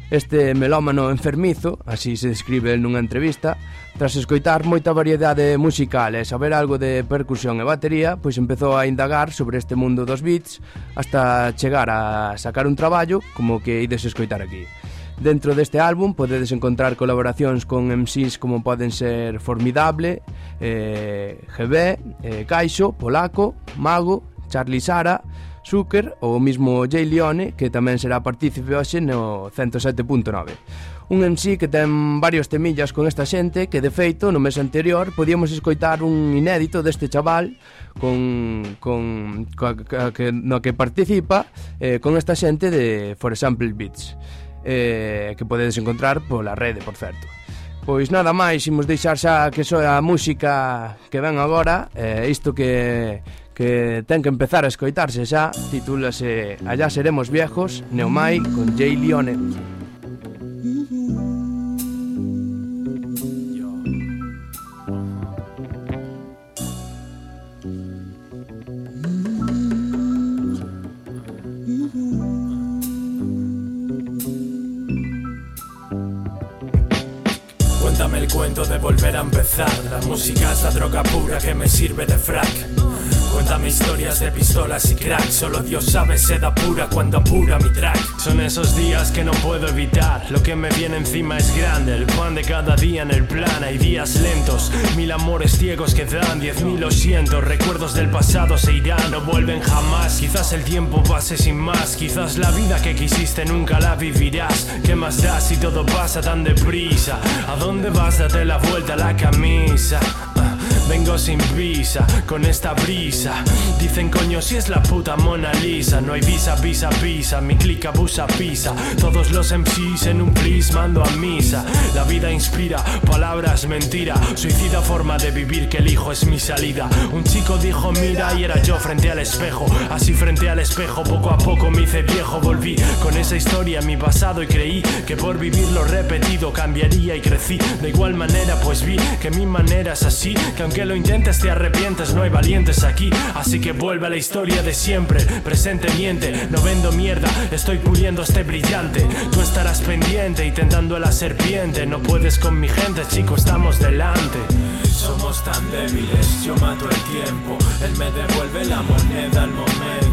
Este melómano enfermizo, así se describe nunha entrevista, tras escoitar moita variedade musical e saber algo de percusión e batería, pois empezou a indagar sobre este mundo dos beats hasta chegar a sacar un traballo como que ides escoitar aquí. Dentro deste álbum podedes encontrar colaboracións con MCs como poden ser Formidable, eh, GB, eh, Caixo, Polaco, Mago, Charlie Sara, Zucker ou o mismo Jay Leone, que tamén será partícipe hoxe no 107.9 un MC que ten varios temillas con esta xente que de feito no mes anterior podíamos escoitar un inédito deste chaval con, con coa, coa, que, no que participa eh, con esta xente de For Example Beats eh, que podedes encontrar pola rede, por certo. Pois nada máis, imos deixar xa que soa a música que ven agora, eh, isto que, que ten que empezar a escoitarse xa, titúlase Allá seremos viejos, Neomai con Jay Leone. De volver a empezar. La música es la droga pura que me sirve de frac. Cuéntame historias de pistolas y crack. Solo Dios sabe seda pura cuando apura mi track. Son esos días que no puedo evitar. Lo que me viene encima es grande. El pan de cada día en el plan. Hay días lentos, mil amores ciegos que dan. Diez mil lo siento. Recuerdos del pasado se irán, no vuelven jamás. Quizás el tiempo pase sin más. Quizás la vida que quisiste nunca la vivirás. ¿Qué más da si todo pasa tan deprisa? ¿A dónde vas? Date la vuelta a la camisa. Vengo sin visa, con esta brisa. Dicen coño si es la puta Mona Lisa. No hay visa, visa, visa. Mi clic abusa, pisa. Todos los MCs en un plis mando a misa. La vida inspira, palabras mentira. Suicida forma de vivir que elijo es mi salida. Un chico dijo mira y era yo frente al espejo. Así frente al espejo poco a poco me hice viejo. Volví con esa historia mi pasado y creí que por vivir lo repetido cambiaría y crecí. De igual manera pues vi que mi manera es así. Lo intentes te arrepientes, no hay valientes aquí. Así que vuelve a la historia de siempre. Presente miente, no vendo mierda, estoy puliendo este brillante. Tú estarás pendiente y tentando a la serpiente. No puedes con mi gente, chico, estamos delante. Somos tan débiles, yo mato el tiempo. Él me devuelve la moneda al momento.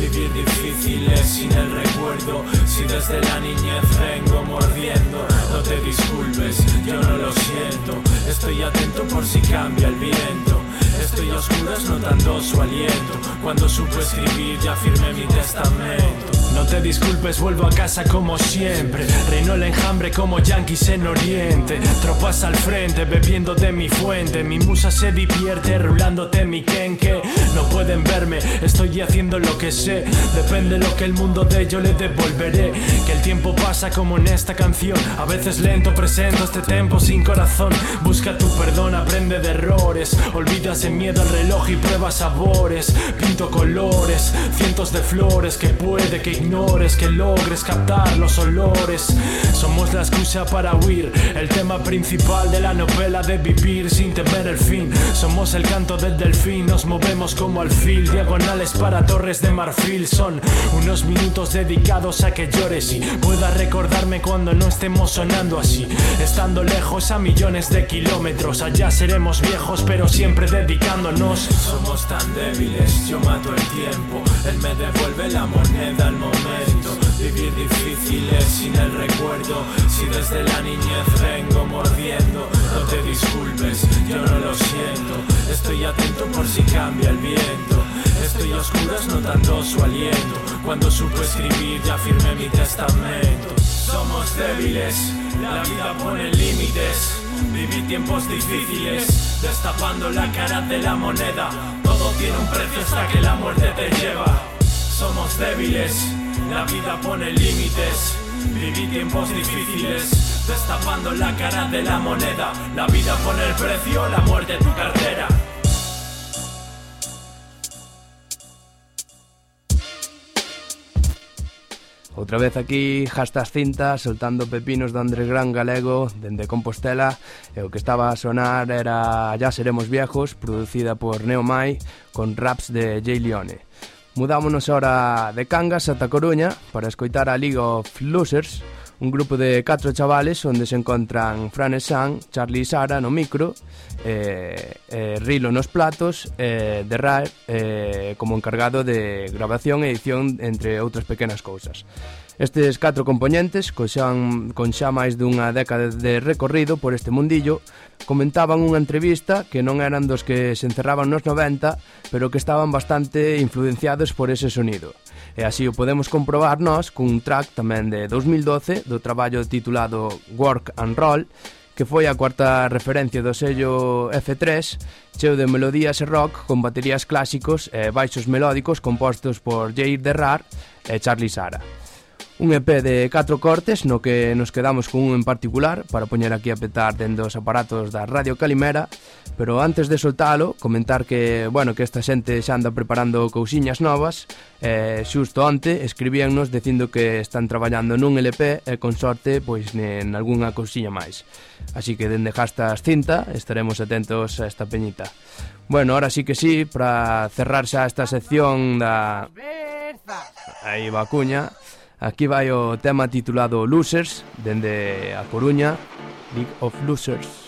Vivir difícil es sin el recuerdo. Si desde la niñez vengo mordiendo, no te disculpes, yo no lo siento. Estoy atento por si cambia el viento. Estoy a oscuras notando su aliento. Cuando supo escribir ya firmé mi testamento. No te disculpes, vuelvo a casa como siempre. Reinó el enjambre como yanquis en Oriente. Tropas al frente, bebiendo de mi fuente. Mi musa se divierte, rulándote mi kenke. No pueden verme. Estoy haciendo lo que sé, depende lo que el mundo dé, yo le devolveré. Que el tiempo pasa como en esta canción, a veces lento presento este tempo sin corazón. Busca tu perdón, aprende de errores, olvida ese miedo al reloj y prueba sabores. Pinto colores, cientos de flores que puede que ignores, que logres captar los olores. Somos la excusa para huir, el tema principal de la novela de vivir sin temer el fin. Somos el canto del delfín, nos movemos como alfil, diagonales para torres de marfil. Son unos minutos dedicados a que llores y puedas recordarme cuando no estemos sonando así. Estando lejos a millones de kilómetros, allá seremos viejos, pero siempre dedicándonos. Somos tan débiles, yo mato el tiempo, él me devuelve la moneda al momento. Vivir difíciles sin el recuerdo, si desde la niñez vengo mordiendo, te disculpes, yo no lo siento. Estoy atento por si cambia el viento. Estoy a oscuras notando su aliento. Cuando supe escribir ya firmé mi testamento. Somos débiles, la vida pone límites. Viví tiempos difíciles, destapando la cara de la moneda. Todo tiene un precio hasta que la muerte te lleva. Somos débiles, la vida pone límites. Viví tiempos difíciles, destapando la cara de la moneda. La vida pone el precio, la muerte tu cartera. Outra vez aquí, jastas cintas, soltando pepinos do Andrés Gran Galego dende Compostela e o que estaba a sonar era Ya seremos viejos, producida por Neo Mai con raps de Jay Leone. Mudámonos ahora de Cangas ata Coruña para escoitar a League of Losers, un grupo de catro chavales onde se encontran Fran e San, Charlie e Sara no micro, eh, eh, Rilo nos platos, eh, de Rae eh, como encargado de grabación e edición, entre outras pequenas cousas. Estes catro componentes, con xa, con xa máis dunha década de recorrido por este mundillo, comentaban unha entrevista que non eran dos que se encerraban nos 90, pero que estaban bastante influenciados por ese sonido. E así o podemos comprobar nós cun track tamén de 2012 do traballo titulado Work and Roll, que foi a cuarta referencia do sello F3, cheo de melodías e rock con baterías clásicos e baixos melódicos compostos por Jair Derrar e Charlie Sara. Un EP de 4 cortes no que nos quedamos con un en particular para poñer aquí a petar dentro dos aparatos da Radio Calimera Pero antes de soltalo, comentar que, bueno, que esta xente xa anda preparando cousiñas novas eh, Xusto onte escribíannos dicindo que están traballando nun LP e con sorte pois en algunha cousiña máis. Así que dende jastas cinta estaremos atentos a esta peñita. Bueno, ahora sí que sí, para cerrar xa esta sección da... Aí va cuña. Aquí vai o tema titulado Losers, dende a Coruña, League of Losers.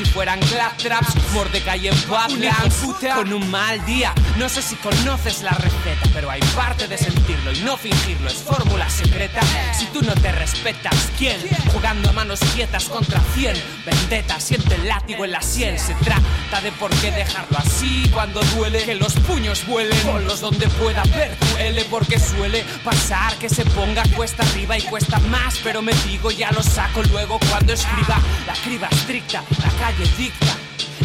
Si fueran clap traps Mordecai en Badlands con un mal día. No sé si conoces la receta Pero hay parte de sentirlo y no fingirlo. Es fórmula secreta. Si tú no te respetas, ¿quién? Jugando a manos quietas contra 100 Vendetta, siente el látigo en la sien. Se trata de por qué dejarlo así Cuando duele que los puños vuelen Ponlos donde pueda ver tu L porque suele pasar que se ponga cuesta arriba y cuesta más Pero me digo ya lo saco luego cuando escriba La criba estricta, la calle dicta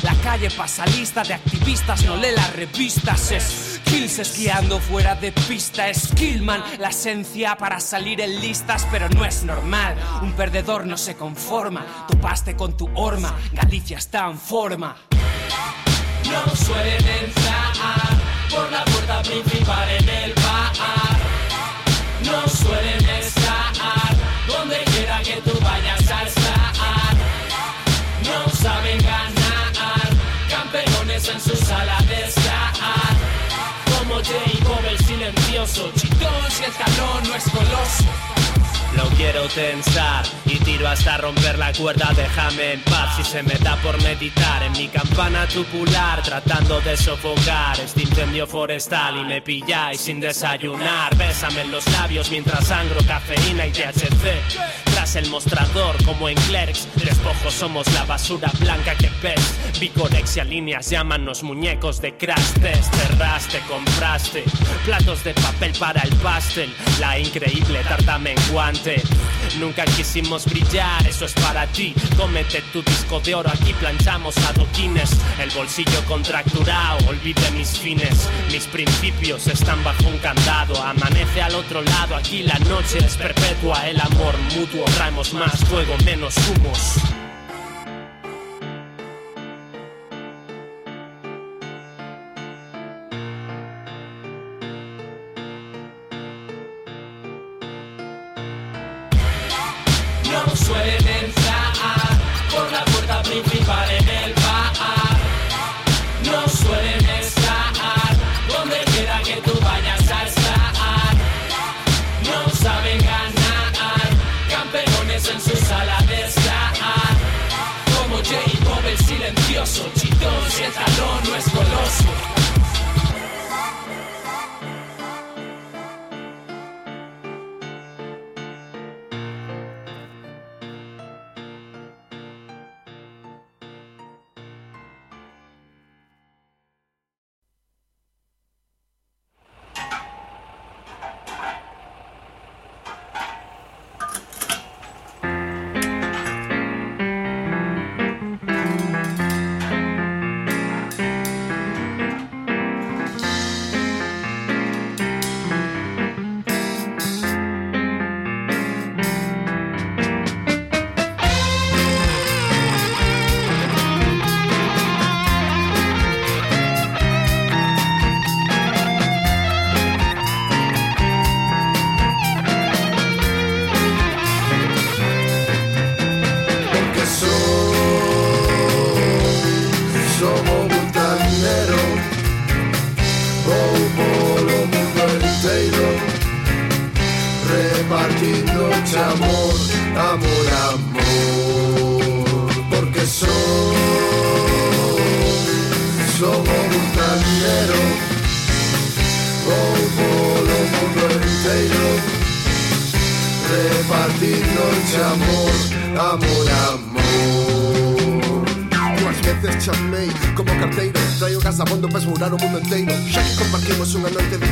la calle pasa lista de activistas, no lee las revistas. Es kills esquiando fuera de pista. Es Killman, la esencia para salir en listas, pero no es normal. Un perdedor no se conforma. Topaste con tu horma, Galicia está en forma. No suelen entrar por la puerta principal en el bar. No suelen estar donde quiera que tú vayas a estar. No saben ganar, campeones en su sala de estar. Como Jacob el silencioso, chitón si el talón no es coloso. Lo quiero tensar y tiro hasta romper la cuerda, déjame en paz si se me da por meditar en mi campana tubular tratando de sofocar este incendio forestal y me pilláis sin desayunar. Bésame en los labios mientras sangro cafeína y THC. El mostrador como en Clerks, despojos somos la basura blanca que ves. Bicorexia líneas llaman los muñecos de crash test. Cerraste, compraste platos de papel para el pastel, la increíble tarta menguante. Nunca quisimos brillar, eso es para ti. Cómete tu disco de oro, aquí planchamos adoquines. El bolsillo contracturado, olvide mis fines. Mis principios están bajo un candado. Amanece al otro lado, aquí la noche es perpetua. El amor mutuo, traemos más fuego, menos humos. Si el talón no es coloso.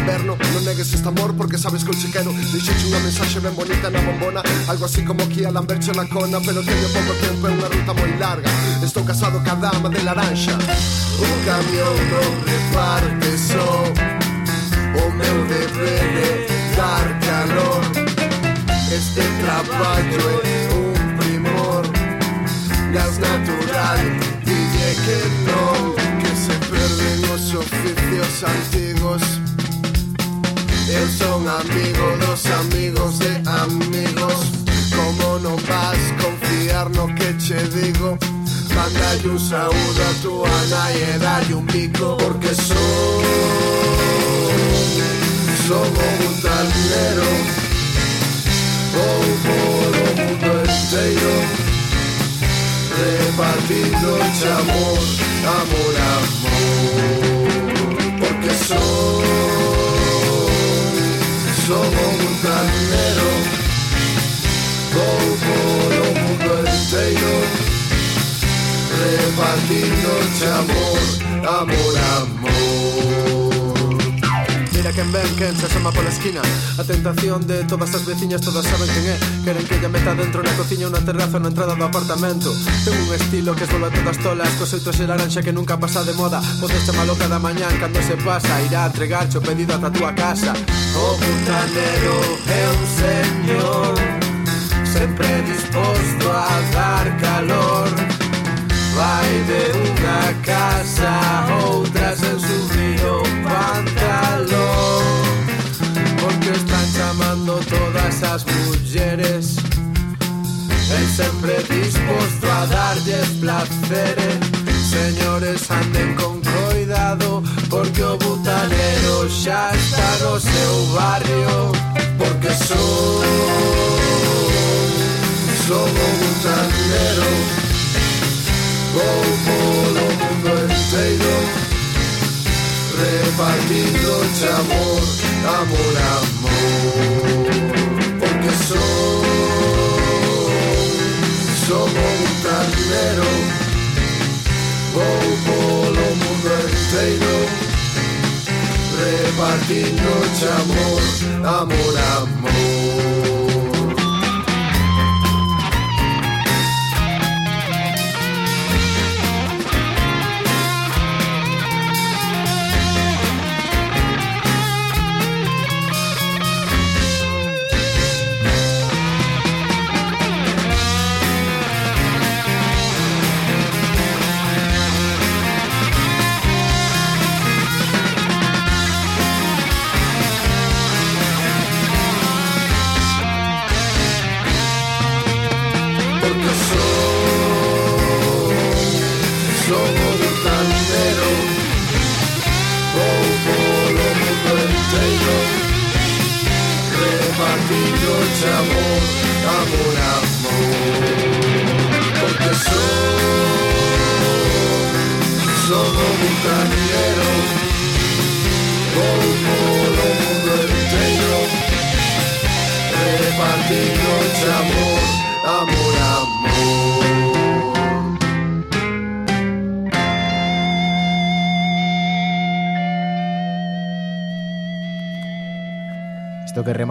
No negues este amor porque sabes que un chiquero Dice una mensaje bien bonita en la bombona. Algo así como que Lamberche la cona Pero tiene poco tiempo en una ruta muy larga. Estoy casado cada dama de naranja. Un camión no reparte sol O meu deber é dar calor. Este trabalho es un primor Gas natural, dije que no Que se pierden los oficios antiguos son amigos los amigos de amigos. ¿Cómo no vas a confiarnos que te digo? Manda y un saúdo a tu Ana y dale un pico porque somos, somos un ternero, un puro mundo entero, repartido este amor, amor, amor, porque somos sono un tannero dopo lo mundo entero repartiéndose este amor, amor, amor. Mira quen ven, quen se asoma pola esquina. A tentación de todas as veciñas Todas saben quen é. Queren que ella meta dentro na cociña Unha terraza na entrada do apartamento. Ten un estilo que esbola todas tolas Cos eitos e laranxa que nunca pasa de moda. Podes chamalo cada mañán cando se pasa Irá a entregarche o pedido ata a túa casa. O putanero é un señor Sempre disposto a dar calor. Vai de unha casa a outra sen subir o pantalón. Porque están chamando todas as mulleres E sempre disposto a darlles placeres. Señores anden con cuidado Porque o butanero xa está no seu barrio. Porque son, son o butanero. como lo mundo entero, repartiéndote amor, amor, amor, porque soy, somos un carnero, como lo mundo entero, repartiéndote amor, amor, amor.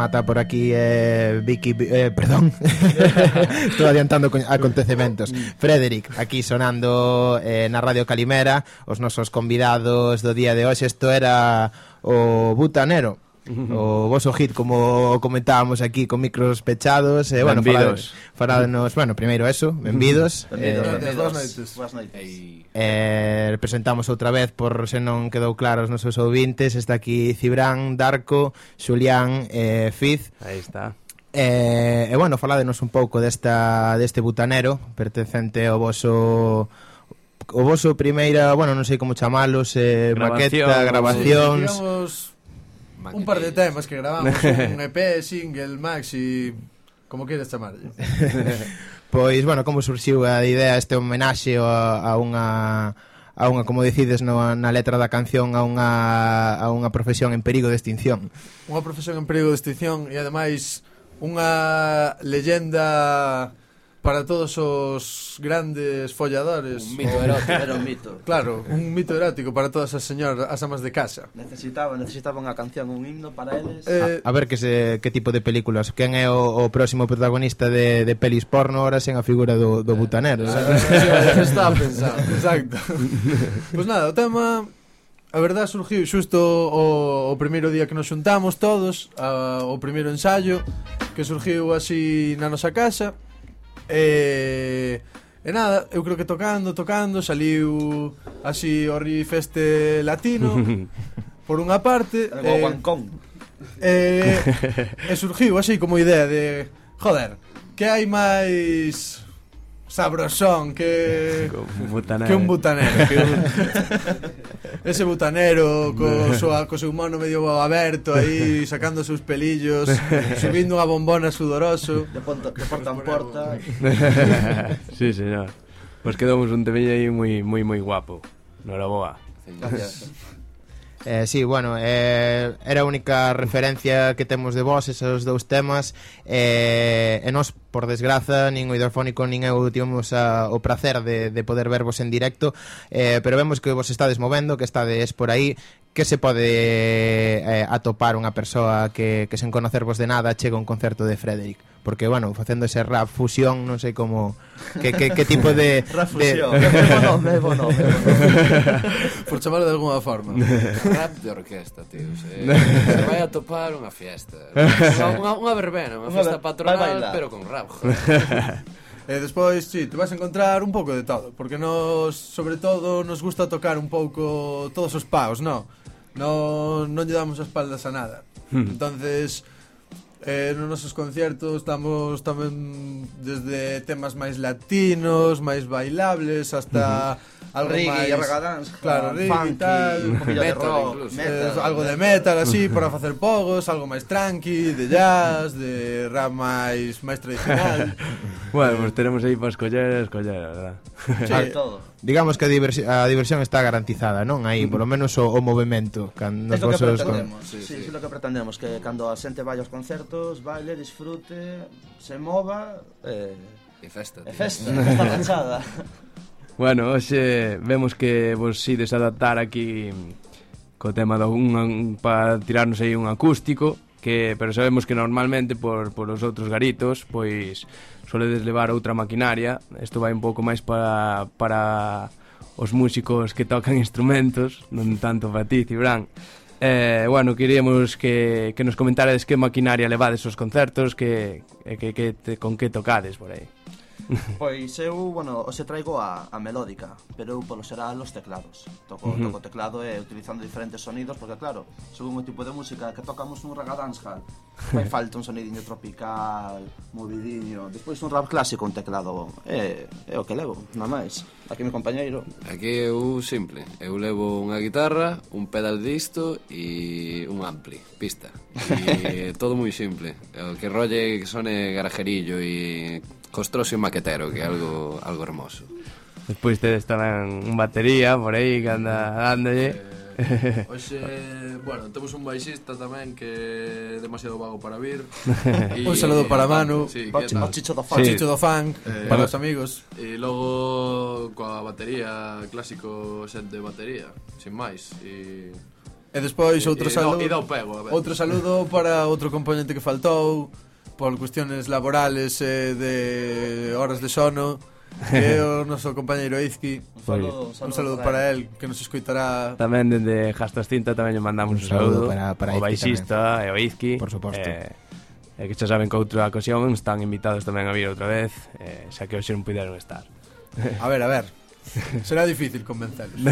remata por aquí eh, Vicky, eh, perdón, estou adiantando acontecementos. Mm. Frederic, aquí sonando eh, na Radio Calimera, os nosos convidados do día de hoxe, isto era o Butanero o vosso hit como comentábamos aquí con micros pechados e eh, bueno, benvidos. faládenos, bueno, primeiro eso, benvidos. benvidos, eh, benvidos. Boas noites. Eh, presentamos outra vez por se non quedou claro os nosos ouvintes, está aquí Cibran, Darko, Xulián e eh, Fiz. Aí está. Eh, e, eh, eh, bueno, faládenos un pouco desta deste butanero pertencente ao voso o voso primeira, bueno, non sei como chamalos, eh, grabación, maqueta, grabacións. Sí, digamos Un par de temas que gravamos, un EP, single, maxi, como queres chamarlle. pois, bueno, como surxiu a idea este homenaxe a, a unha a unha, como decides no, na letra da canción a unha, a unha profesión en perigo de extinción unha profesión en perigo de extinción e ademais unha leyenda para todos os grandes folladores. Un mito erótico, era un mito. Claro, un mito erótico para todas as señoras, as amas de casa. Necesitaba, necesitaba unha canción, un himno para eles. Eh, a, a ver que se que tipo de películas, quen é o, o próximo protagonista de, de pelis porno ahora sen a figura do, do butanero. Eh, está pensado, exacto. Pois pues nada, o tema A verdade surgiu xusto o, o primeiro día que nos xuntamos todos a, O primeiro ensayo Que surgiu así na nosa casa E, e nada, eu creo que tocando, tocando, saliu así o riff este latino, por unha parte. E, e, eh, eh, e surgiu así como idea de, joder, que hai máis sabrosón que butanero. que un butanero, que un, ese butanero co súa co seu mono medio aberto aí sacando seus pelillos, subindo unha bombona sudoroso de, ponta, de porta en porta. sí, señor. Pois pues quedamos un temiño aí moi moi moi guapo. Noraboa. Gracias. Eh, sí, bueno, eh, era a única referencia que temos de vos esos dous temas. Eh, e nos, por desgraza, nin o hidrofónico nin eu tivemos a, o prazer de, de poder vervos en directo. Eh, pero vemos que vos estades movendo, que estades por aí que se pode eh, atopar unha persoa que, que sen conocervos de nada chega un concerto de Frederick porque, bueno, facendo ese rap fusión non sei como que, que, que tipo de... rap fusión. De... mesmo nome, mesmo nome. Por chamarlo de alguna forma. Rap de orquesta, tío se, se vai a topar unha fiesta. Unha, unha verbena, unha fiesta patronal pero con rap joder. E eh, despois, sí, te vas a encontrar un pouco de todo Porque nos, sobre todo, nos gusta tocar un pouco todos os paos, non? non, non lle damos as espaldas a nada. Hmm. entonces eh, nos nosos conciertos estamos tamén desde temas máis latinos, máis bailables hasta algo reggae, máis dance, claro, reggae, funky, tal, metal, de rock, eh, incluso, metal, eh, algo de metal así para facer pogos, algo máis tranqui, de jazz, de rap máis máis tradicional. bueno, pues tenemos aí para escoller, escoller, ¿verdad? Sí, todo digamos que a, diversi a diversión está garantizada, non? Aí, polo menos o, o movimento can, nos vosos... Con... Sí, sí, sí. é o que pretendemos, que cando a xente vai aos concertos, baile, disfrute, se mova... Eh... E festa. E festa, festa lanzada. bueno, hoxe vemos que vos ides adaptar aquí co tema do un, un para tirarnos aí un acústico que pero sabemos que normalmente por, por os outros garitos pois soledes levar outra maquinaria. Isto vai un pouco máis para, para os músicos que tocan instrumentos non tanto para ti, Cibran. Eh, bueno, queríamos que, que nos comentarades que maquinaria levades os concertos que, que, que te, con que tocades por aí. Pois eu, bueno, se traigo a, a melódica, pero eu polo xeral os teclados. Toco, uh -huh. toco teclado e utilizando diferentes sonidos, porque claro, según o tipo de música que tocamos un raga dancehall, fai falta un sonidinho tropical, movidiño, despois un rap clásico un teclado, é, é o que levo, nada máis. Aquí mi compañeiro. Aquí eu simple, eu levo unha guitarra, un pedal disto e un ampli, pista. E todo moi simple. O que rolle que sone garajerillo e costroso e maquetero, que é algo, algo hermoso. Despois tedes tamén un batería por aí que anda dándolle. Eh, hoxe, bueno, temos un baixista tamén que é demasiado vago para vir. y, un saludo para Manu, sí, o Chicho do Fan, sí. Chicho do Fan eh, para os amigos. E logo coa batería, clásico set de batería, sin máis. E E despois outro e, saludo. E outro saludo para outro componente que faltou, por cuestiones laborales e eh, de horas de sono que é o noso compañeiro Izqui. Un saludo, un saludo, un saludo para, él que nos escoitará tamén dende Jastas Cinta tamén lle mandamos un saludo, un saludo para, para o baixista e o Izqui. Por suposto. Eh, e que xa saben que outra ocasión están invitados tamén a vir outra vez eh, xa que hoxe non puderon estar. A ver, a ver. Será difícil convencelos.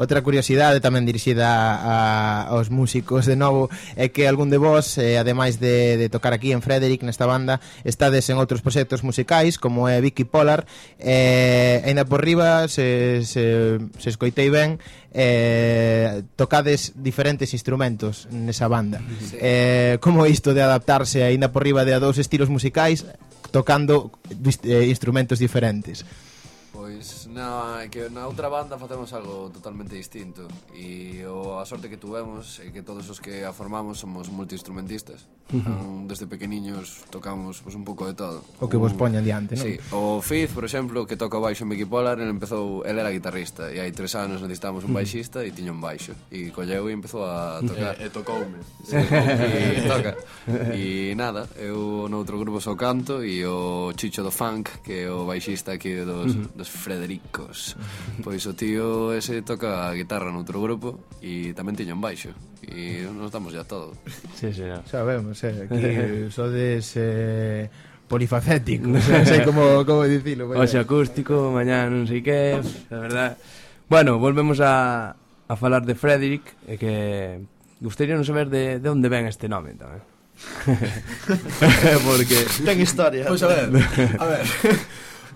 Outra curiosidade tamén dirixida a, aos músicos de novo é que algún de vós, eh, ademais de, de tocar aquí en Frederick nesta banda, estades en outros proxectos musicais como é Vicky Polar, eh, ainda por riba se, se, se escoitei ben, eh, tocades diferentes instrumentos nesa banda. Sí. Eh, como isto de adaptarse aínda por riba de a dous estilos musicais tocando eh, instrumentos diferentes? Non, é que na outra banda facemos algo totalmente distinto. E o, a sorte que tuvemos é que todos os que a formamos somos multiinstrumentistas. Uh. Desde pequeniños tocamos pues, un pouco de todo. O que vos poña diante, non? Sí, o Fizz, por exemplo, que toca o baixo en Mickey Polar Ele empezou, ele era guitarrista E hai tres anos necesitamos un baixista e tiña un baixo. E colleu e empezou a tocar. E, e tocoume. Sí, E toca. E nada, eu noutro grupo só canto E o Chicho do Funk, que é o baixista aquí dos, dos Frederic Chicos. Pois o tío ese toca a guitarra noutro grupo e tamén tiña un baixo. E nos damos ya todo. Sí, sí, no. Sabemos, eh, aquí sodes... Eh, polifacético, o sea, sei como, como dicilo. Oxe acústico, mañá non sei que, a verdad. Bueno, volvemos a, a falar de Frederick, e que gustaría non saber de, de onde ven este nome tamén. Porque... Ten historia. Pois pues a ver, a ver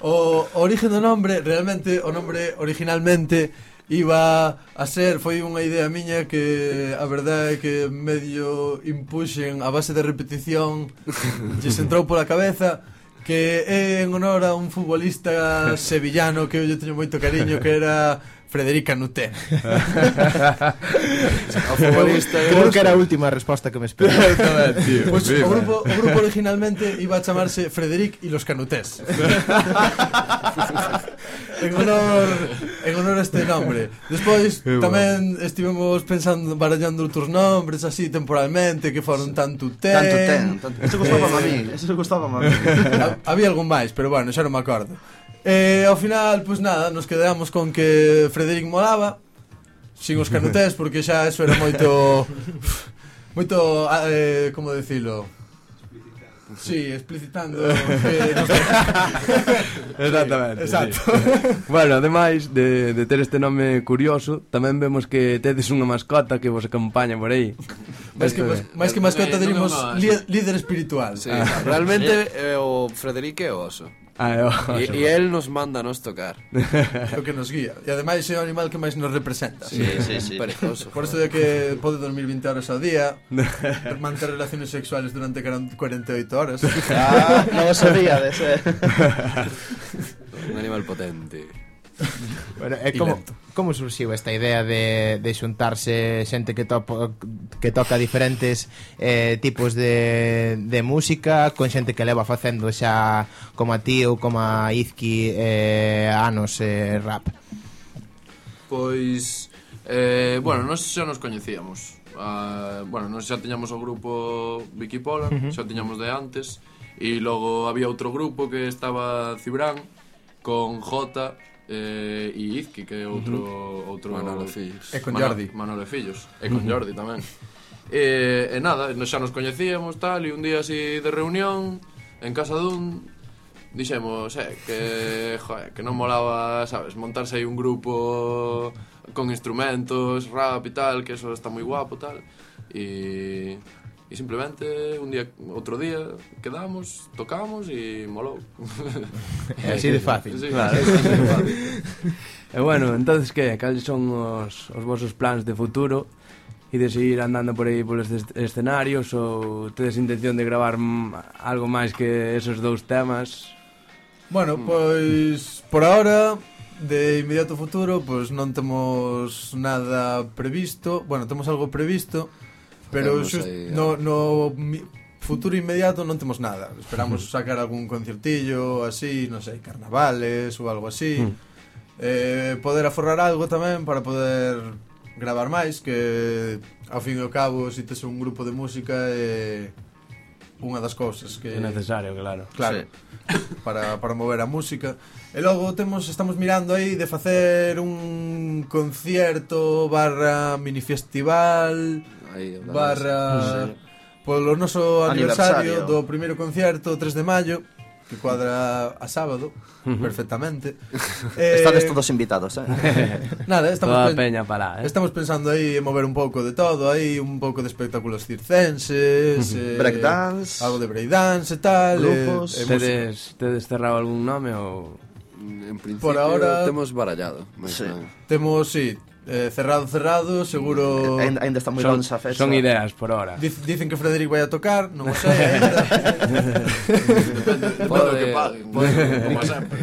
o, o origen do nome, realmente, o nome originalmente iba a ser, foi unha idea miña que a verdade é que medio impuxen a base de repetición lle entrou pola cabeza que é en honor a un futbolista sevillano que eu lle teño moito cariño que era Frederica Nuté. o futbolista ¿eh? Creo que era a última resposta que me esperaba pues, o, grupo, o grupo originalmente iba a chamarse Frederic y los Canutés. en honor en honor a este nombre. Despois tamén estivemos pensando barallando outros nombres así temporalmente que foron tanto ten. Tanto ten, tanto... Eso gustaba eh... a mí, eso gustaba a mí. Había algún máis, pero bueno, xa non me acordo eh, ao final, pois nada, nos quedamos con que Frederic molaba Sin os canutés, porque xa eso era moito Moito, eh, como decilo? Sí, explicitando que nos... Exactamente Exacto. Sí. Bueno, ademais de, de ter este nome curioso Tamén vemos que tedes unha mascota que vos acompaña por aí. Máis que, mas, máis que mascota eh, terimos líder espiritual. Sí. Realmente eh, o Frederic é o oso. Ah, é o oso. E, e el nos manda a nos tocar. O que nos guía. E ademais é o animal que máis nos representa. Sí, sí, sí. Perezoso. Por eso de que pode dormir 20 horas ao día, manter relaciones sexuales durante 48 horas. Ah, non o sabíades, eh. Un animal potente. bueno, e como, como surxiu esta idea de, de xuntarse xente que, topo, que toca diferentes eh, tipos de, de música con xente que leva facendo xa como a ti ou como a Izki eh, anos eh, rap? Pois, eh, bueno, nós xa nos coñecíamos Uh, bueno, nós xa tiñamos o grupo Vicky Pola, uh -huh. xa tiñamos de antes e logo había outro grupo que estaba Cibrán con J eh, e Izqui, que é outro... Uh -huh. outro Manolo Fillos. E con Jordi. Manolo Fillos. E con Jordi tamén. e, eh, e eh, nada, xa nos coñecíamos tal, e un día así de reunión, en casa dun, dixemos, eh, que, joder, que non molaba, sabes, montarse aí un grupo con instrumentos, rap e tal, que eso está moi guapo tal, e E simplemente un día, outro día quedamos, tocamos e molou. É así de fácil. Sí, claro. Sí, de fácil. e bueno, entonces que, cal son os, os vosos plans de futuro? E de seguir andando por aí polos escenarios ou tedes intención de gravar algo máis que esos dous temas? Bueno, mm. pois por ahora de inmediato futuro pois non temos nada previsto, bueno, temos algo previsto, Pero xust, aí, no, no futuro inmediato non temos nada. Esperamos sacar algún concertillo así, non sei, carnavales ou algo así. Mm. Eh, poder aforrar algo tamén para poder gravar máis, que ao fin e ao cabo se tes un grupo de música é unha das cousas que é necesario, claro. Claro. Sí. Para para mover a música. E logo temos, estamos mirando aí de facer un concierto barra minifestival aí, barra polo noso aniversario, aniversario do primeiro concierto 3 de maio que cuadra a sábado perfectamente. eh, Estades todos invitados, eh. Nada, estamos Toda peña para, eh. Estamos pensando aí en mover un pouco de todo, aí un pouco de espectáculos circenses, eh, breakdance, algo de breakdance e tal. Eh, Grupos, eh, tedes tedes cerrado algún nome ou en principio Por ahora temos barallado sí. Temos, sí, eh, cerrado, cerrado, seguro... Eh, eh, ainda, ainda está moi son, longe a festa. Son ideas por hora. Dic, dicen que Frederic vai a tocar, non o sei ainda. Depende, depende pode... do que paguen, pode, como sempre.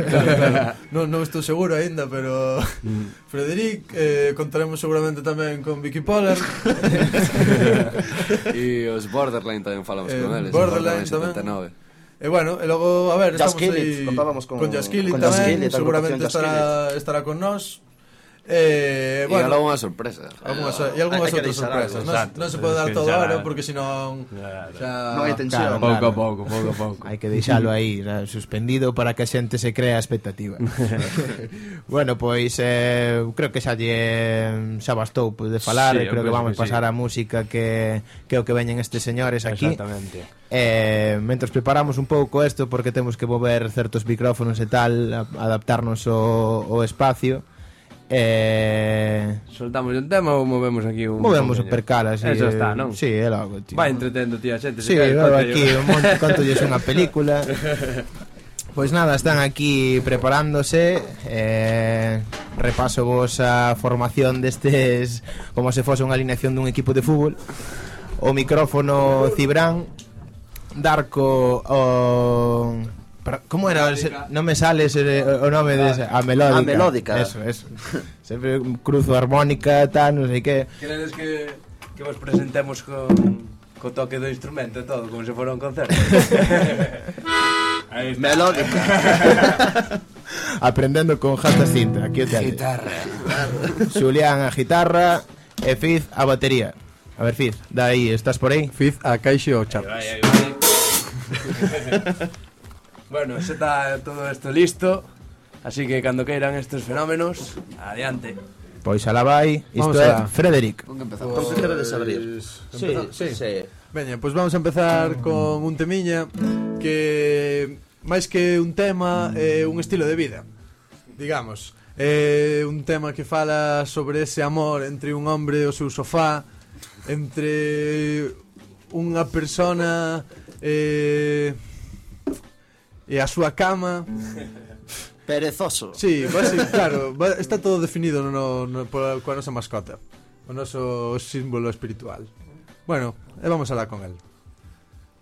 non, non estou seguro ainda, pero... Mm. Frederic, eh, contaremos seguramente tamén con Vicky Poller. e os Borderline tamén falamos eh, con eles. Borderline, Borderline 79. tamén. 79. E bueno, e logo, a ver, Jazz estamos aí contábamos con- con Jazz Killit Killit, seguramente estará, estará con nós. Eh, bueno, e algunha sorpresa. Algunha e algunhas outras sorpresas. Non, non se pode dar todo ahora porque senón claro. xa non hai tensión. Claro, pouco a pouco, pouco a pouco. hai que deixalo aí suspendido para que a xente se crea a expectativa. bueno, pois eh, creo que xa lle xa bastou pues, de falar, sí, creo que vamos que pasar sí. a música que que o que veñen estes señores aquí. Exactamente. Eh, mentras preparamos un pouco isto porque temos que mover certos micrófonos e tal, adaptarnos ao, ao espacio Eh... Soltamos un tema ou movemos aquí un... Movemos o percal así. Eso está, non? Sí, é logo, tío. Vai entretendo, tío, a xente. Sí, claro, aquí un monte, canto lles unha película. Pois pues nada, están aquí preparándose eh, Repaso vos a formación destes Como se fose unha alineación dun equipo de fútbol O micrófono Cibrán Darko o Pero, como era? Ese, non me sale ese, eh, o nome de de A ah, melódica. A melódica. Eso, eso. Sempre cruzo armónica, tal, non sei que Queredes que, que vos presentemos con, co toque do instrumento e todo Como se fora un concerto? Melódica. Aprendendo con Jata Cinta Aquí o teatro Guitarra. Xulián a guitarra E Fiz a batería. A ver, Fiz, da aí, estás por aí? Fiz a caixa o chapas vai, aí vai. Bueno, xa está todo isto listo Así que cando queiran estes fenómenos Adiante Pois alá vai, isto é Frederick Con que empezamos? Con que queredes pois, abrir? Sí, sí, sí. Veña, pois pues vamos a empezar con un temiña Que máis que un tema é un estilo de vida Digamos É eh, un tema que fala sobre ese amor entre un hombre e o seu sofá Entre unha persona eh, e a súa cama. Perezoso. Sí, basi, claro, va- está todo definido no, no, coa nosa mascota O noso símbolo espiritual Bueno, e vamos a dar con él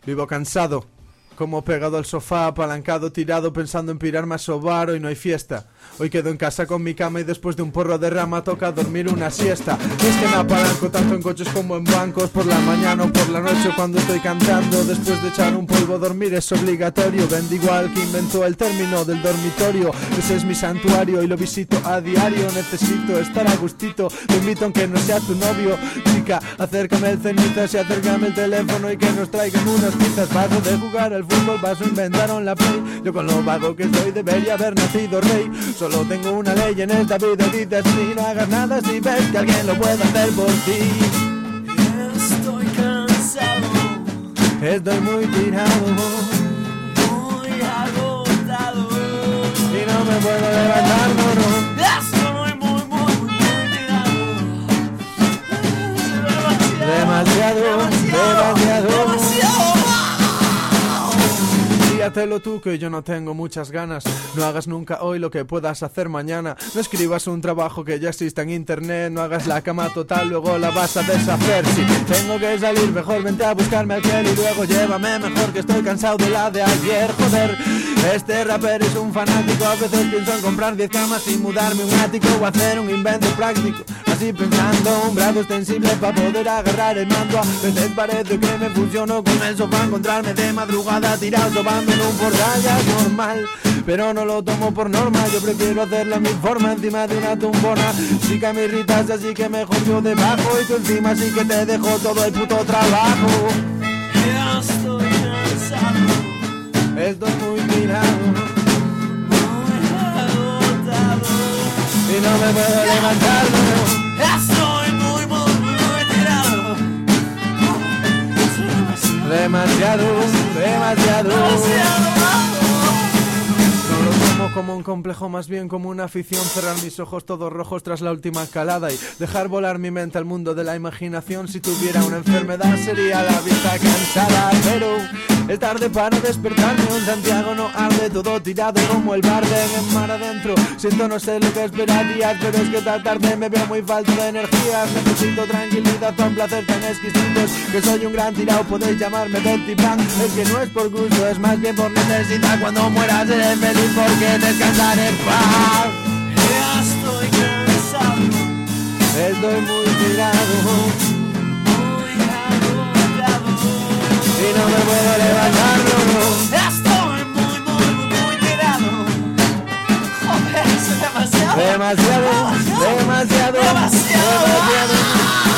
Vivo cansado Como pegado al sofá, apalancado, tirado Pensando en pirarme a sobar, hoy no hay fiesta Hoy quedo en casa con mi cama y después de un porro de rama Toca dormir una siesta. Y es que me apalanco tanto en coches como en bancos Por la mañana o por la noche cuando estoy cantando. Después de echar un polvo dormir es obligatorio. Bendigo al que inventó el término del dormitorio. Ese es mi santuario y lo visito a diario. Necesito estar a gustito. Te invito aunque no sea tu novio. Chica, acércame el cenizas y acércame el teléfono Y que nos traigan unas pizzas. Paso de jugar al fútbol, paso inventaron la play. Yo con lo vago que soy debería haber nacido rey Solo tengo una ley en esta vida Dices si no hagas nada si ves que alguien lo puede hacer por ti Estoy cansado, Estoy muy tirado. Muy agotado. Y no me puedo levantar, no, no. Estoy muy, muy, muy, muy tirado. Demasiado, demasiado Díatelo tú que yo no tengo muchas ganas. No hagas nunca hoy lo que puedas hacer mañana. No escribas un trabajo que ya exista en internet. No hagas la cama total, luego la vas a deshacer. Si tengo que salir, mejor vente a buscarme aquel Y luego llévame mejor que estoy cansado de la de ayer. Joder, este rapper es un fanático. A veces pienso en comprar 10 camas y mudarme un ático O hacer un invento práctico Así pensando, un brazo extensible para poder agarrar el mando. A veces parece que me funciono con el sofá Encontrarme de madrugada tirado sobando en un portal ya es normal. Pero no lo tomo por norma, yo prefiero hacerlo a mi forma Encima de una tumbona. Sí que me irritas, así que mejor yo debajo Y tú encima sí que te dejo todo el puto trabajo. Estoy cansado, Estoy muy tirado. Muy agotado. Y no me puedo levantar. Estoy muy, muy, muy tirado. Demasiado, demasiado. Tomo como un complejo, más bien como una afición. Cerrar mis ojos todos rojos tras la última calada y dejar volar mi mente al mundo de la imaginación. Si tuviera una enfermedad sería la vista cansada, pero es tarde para despertarme. En Santiago no arde todo tirado como el Barden en mar adentro. Siento no sé lo que esperarías, pero es que esta tarde me veo muy falto de energías. Necesito tranquilidad un placer tan exquisito. Es que soy un gran tirado, podéis llamarme Betty Blanc. Es que no es por gusto, es más bien por necesidad. Cuando mueras seré feliz porque descansar en paz. Estoy cansado, Estoy muy tirado muy agotado. y no me puedo levantar, no. Estoy muy, muy, muy tirado. Joder, es demasiado. Demasiado, demasiado, demasiado.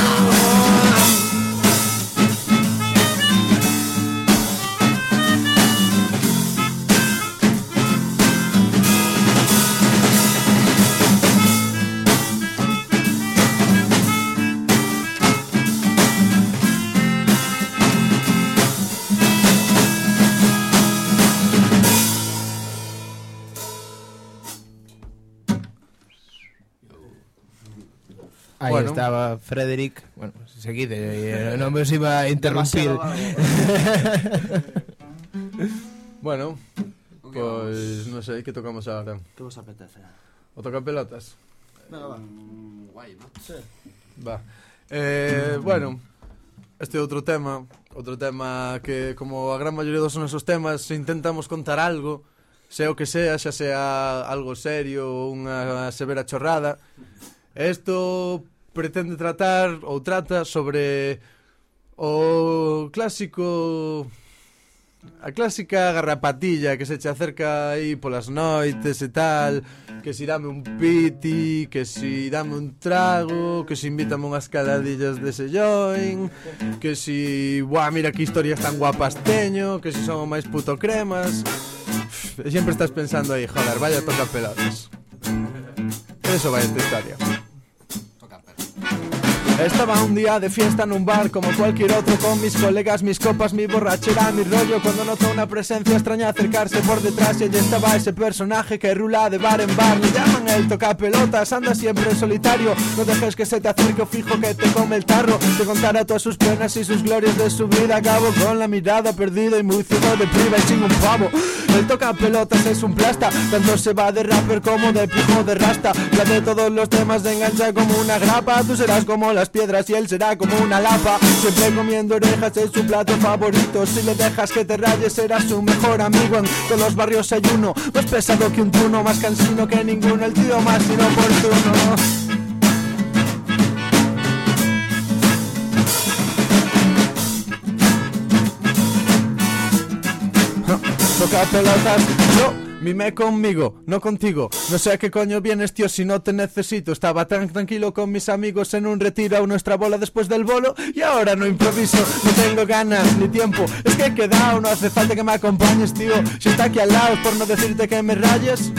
Aí bueno. estaba Frederick Bueno, seguide, eh, non me os iba a interrumpir ¿eh? Bueno, pois pues, non sei, sé, que tocamos agora? Que vos apetece? O toca pelotas? Venga, va mm, Guai, non? Sí. Va eh, Bueno, este é outro tema Outro tema que, como a gran maioría dos nosos temas Intentamos contar algo Sea o que sea, xa sea algo serio Ou unha severa chorrada Isto pretende tratar ou trata sobre o clásico a clásica garrapatilla que se che acerca aí polas noites e tal, que si dame un piti, que si dame un trago, que si invítame unhas caladillas de selloin, que si, buah, mira que historias tan guapas teño, que si son máis puto cremas. E sempre estás pensando aí, joder, vaya toca pelotas. Eso vai esta historia. Estaba un día de fiesta en un bar como cualquier otro con mis colegas, mis copas, mi borrachera, mi rollo Cuando noto una presencia extraña acercarse por detrás y allí estaba ese personaje que rula de bar en bar. Le llaman el tocapelotas, anda siempre solitario. No dejes que se te acerque fijo que te come el tarro. Te contará todas sus penas y sus glorias de su vida. Acabo con la mirada perdida y muy ciego de priva y sin un pavo. El tocapelotas es un plasta, tanto se va de rapper como de pijo de rasta. La de todos los temas de engancha como una grapa Tú serás como las piedras y él será como una lapa. Siempre comiendo orejas es su plato favorito. Si le dejas que te rayes serás su mejor amigo. En todos los barrios hay uno Más pesado que un truno, más cansino que ninguno. El tío más inoportuno. Toca pelotas, yo mimé conmigo, no contigo. No sé a qué coño vienes, tío, si no te necesito. Estaba tan tranquilo con mis amigos en un retiro a nuestra bola después del bolo y ahora no improviso. No tengo ganas ni tiempo, es que he quedado, no hace falta que me acompañes, tío. Si está aquí al lado, por no decirte que me rayes.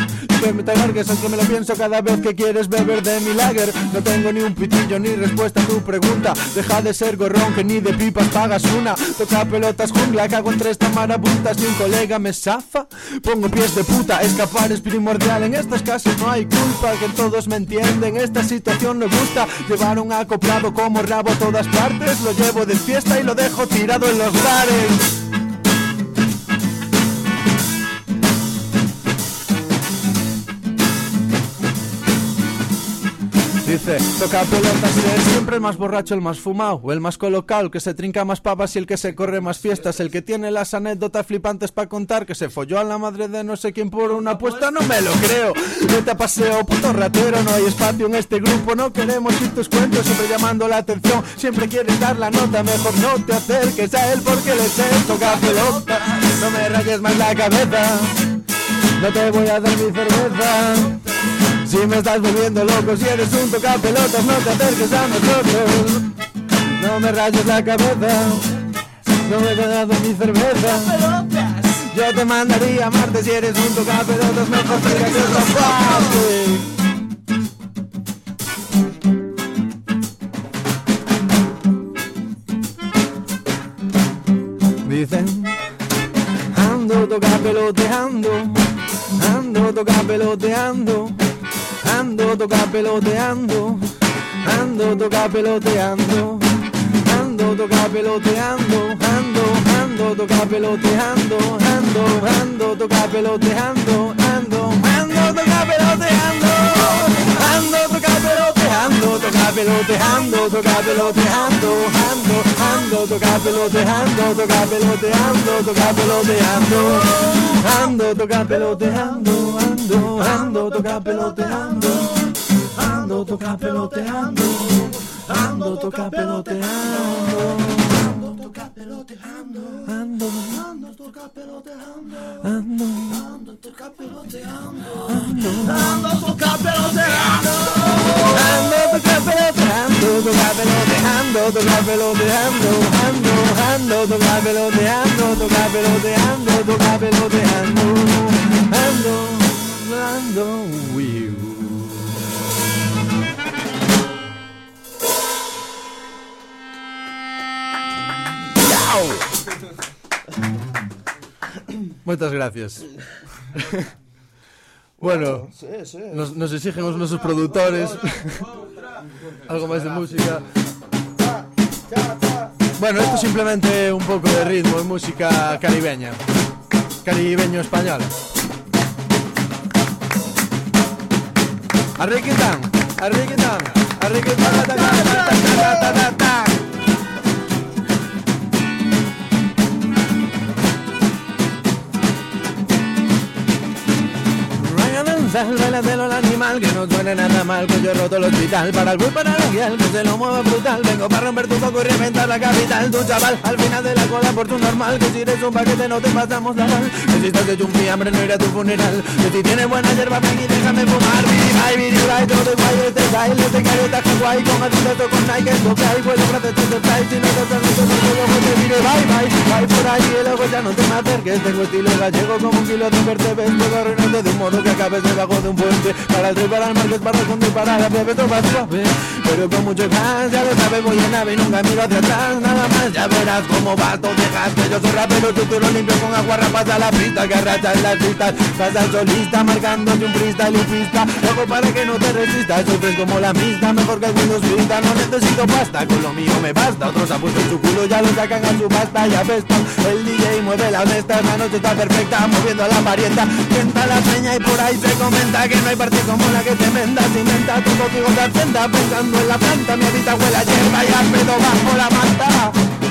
Te largues, aunque me lo pienso cada vez que quieres beber de mi lager. No tengo ni un pitillo ni respuesta a tu pregunta. Deja de ser gorrón, que ni de pipas pagas una. Toca pelotas jungla, cago en tres tamarabuntas y un colega me zafa. Pongo pies de puta, escapar es primordial. En estas casas no hay culpa, que todos me entienden. Esta situación me gusta. Llevar un acoplado como rabo a todas partes. Lo llevo de fiesta y lo dejo tirado en los bares. Dice, toca pelotas es siempre el más borracho, el más fumado, el más colocado, el que se trinca más papas y el que se corre más fiestas, el que tiene las anécdotas flipantes para contar, que se folló a la madre de no sé quién por una apuesta, no me lo creo. Vete a paseo, puto ratero, no hay espacio en este grupo, no queremos ir tus cuentos, siempre llamando la atención, siempre quieres dar la nota, mejor no te acerques a él porque le sé, toca pelota, no me rayes más la cabeza, no te voy a dar mi cerveza. Si me estás volviendo loco, si eres un tocapelotas, no te acerques a nosotros. No me rayes la cabeza, no me he dado mi cerveza. Yo te mandaría a Marte si eres un tocapelotas, mejor que otra parte. Dicen, ando tocapeloteando, ando tocapeloteando. Ando toca peloteando, ando toca peloteando, ando toca peloteando, ando, ando toca peloteando, ando, ando toca peloteando, ando, ando toca peloteando, ando toca peloteando, toca peloteando, toca peloteando, ando, ando toca peloteando, toca peloteando, toca peloteando, ando toca peloteando, ando, peloteando, ando toca peloteando, ando toca peloteando. Ando toca peloteando, ando, ando toca peloteando, ando, ando toca peloteando, ando, ando toca peloteando, ando toca peloteando, toca peloteando, toca peloteando, ando, ando peloteando, toca peloteando, toca peloteando, ando, Orlando Will. Moitas gracias. bueno, sí, sí. Nos, nos exigen os nosos produtores algo máis de música. Bueno, isto simplemente un pouco de ritmo e música caribeña. Caribeño español. Arriketan arriketan arriketan and Sal, bailatelo al animal Que no suene nada mal, que yo he roto el hospital. Para el bull, para la guial, que se lo mueva brutal. Vengo para romper tu coco y reventar la capital. Tu chaval, al final de la cola por tu normal. Que si eres un paquete no te pasamos la mal Que si estás hecho un fiambre no iré a tu funeral. Que si tienes buena hierba ven y déjame fumar. Bye, biri bye, todo de guay este style Este careta Hawái, con Adidas o con Nike que hay, vuelo francés, este style Si no te listo, no te lo te diré bye bye, bye por allí y luego ya no te me acerques Tengo estilo gallego como un kilo de percebes Puedo arruinarte de un modo que acabes debajo de un puente. Para el para el marqués, para el para la plebe Todo suave, pero con mucho gas Ya lo sabes, voy en nave y nunca miro hacia atrás Nada más, ya verás cómo va todo dejaste Yo soy rapero, tú tú lo limpio con agua Pasa la pista, que arrastra en las pistas. Pasa solista, marcándote un freestyle y pista. Luego para que no te resistas Sufres como la mista, mejor que Windows Vista No necesito pasta, con lo mío me basta. Otros en su culo, ya lo sacan a su pasta Y apestan, el DJ mueve la honesta La noche está perfecta, moviendo la parienta. Sienta la peña y por ahí se comenta Que no hay parte como la que te menda Cimenta, tu contigo te acenta Pensando en la planta, mi habita huele a hierba Y a pedo bajo la manta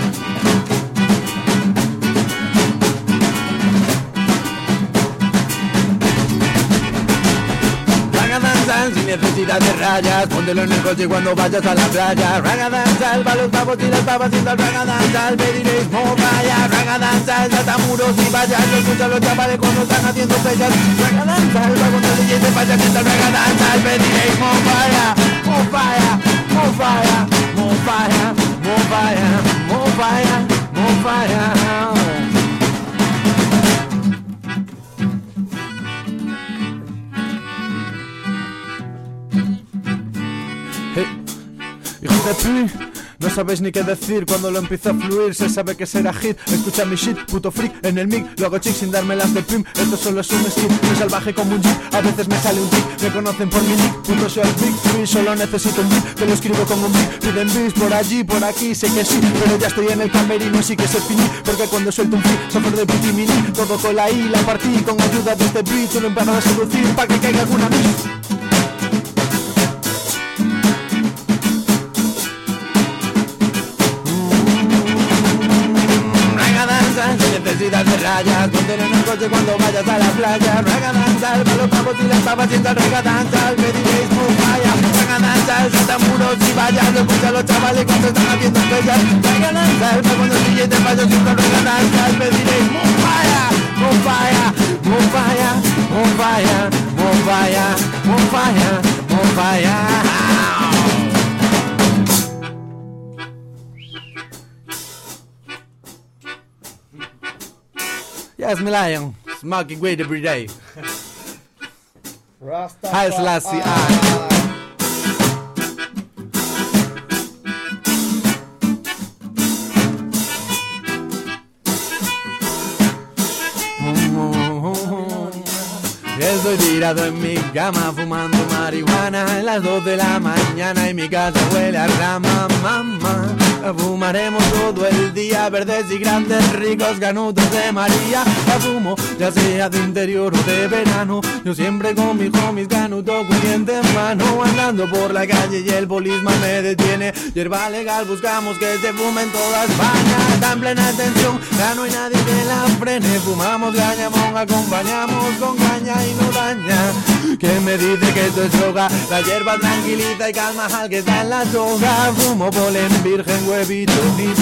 Sin necesidad de rayas Póntelo en el coche cuando vayas a la playa. Ragadan salva los pavos y las pavas Siendo al Ragadan salve diréis no vaya. Ragadan salva hasta muros y vallas Lo escuchan los chavales cuando están haciendo sellas Ragadan salva cuando se llene vaya Siendo al Ragadan salve diréis no vaya. No vaya, no vaya, no vaya, no vaya, no vaya, no vaya. Hijo de pi, no sabéis ni qué decir cuando lo empiezo a fluir. Se sabe que será hit. Escucha mi shit, puto freak en el mic. Lo hago chic sin darme las de pim. Esto solo es un skin. Soy salvaje como un jeep. A veces me sale un tic. Me conocen por mi nick. Puto soy el big free. Solo necesito un beat. Te lo escribo como un beat. Piden beats por allí, por aquí. Sé que sí, pero ya estoy en el camerino. Así que se finí. Porque cuando suelto un free, sufro de piti mini. Todo con la I, la partí. Con ayuda de este beat. Solo empezado a seducir. Pa' que caiga alguna miss. Necesidad de rayas Póntelo en el coche cuando vayas a la playa Raga danza, para los pavos y las pavas Sienta el raga danza, me diréis muy vaya Raga danza, salta muros y vallas Lo escuchan los chavales cuando están haciendo estrellas Raga danza, para cuando el DJ te vaya Sienta el raga danza, me diréis muy vaya Muy vaya, muy vaya, muy vaya Yes, me lion, smoking weed every day. Haile Selassie, I. Estoy tirado en mi cama fumando marihuana a las 2 de la mañana y mi casa huele a rama, mamá. Fumaremos todo el día, verdes y grandes, ricos ganutos de María. La fumo, ya sea de interior o de verano. Yo siempre con mis homies ganuto, en mano, andando por la calle y el polisma me detiene. Hierba legal, buscamos que se fume en toda España. En plena atención, ya no hay nadie que la frene. Fumamos gañamón, acompañamos con caña y no daña. Que me dice que esto es droga, la hierba tranquiliza y calma al que está en la soga. Fumo polen virgen, huevito,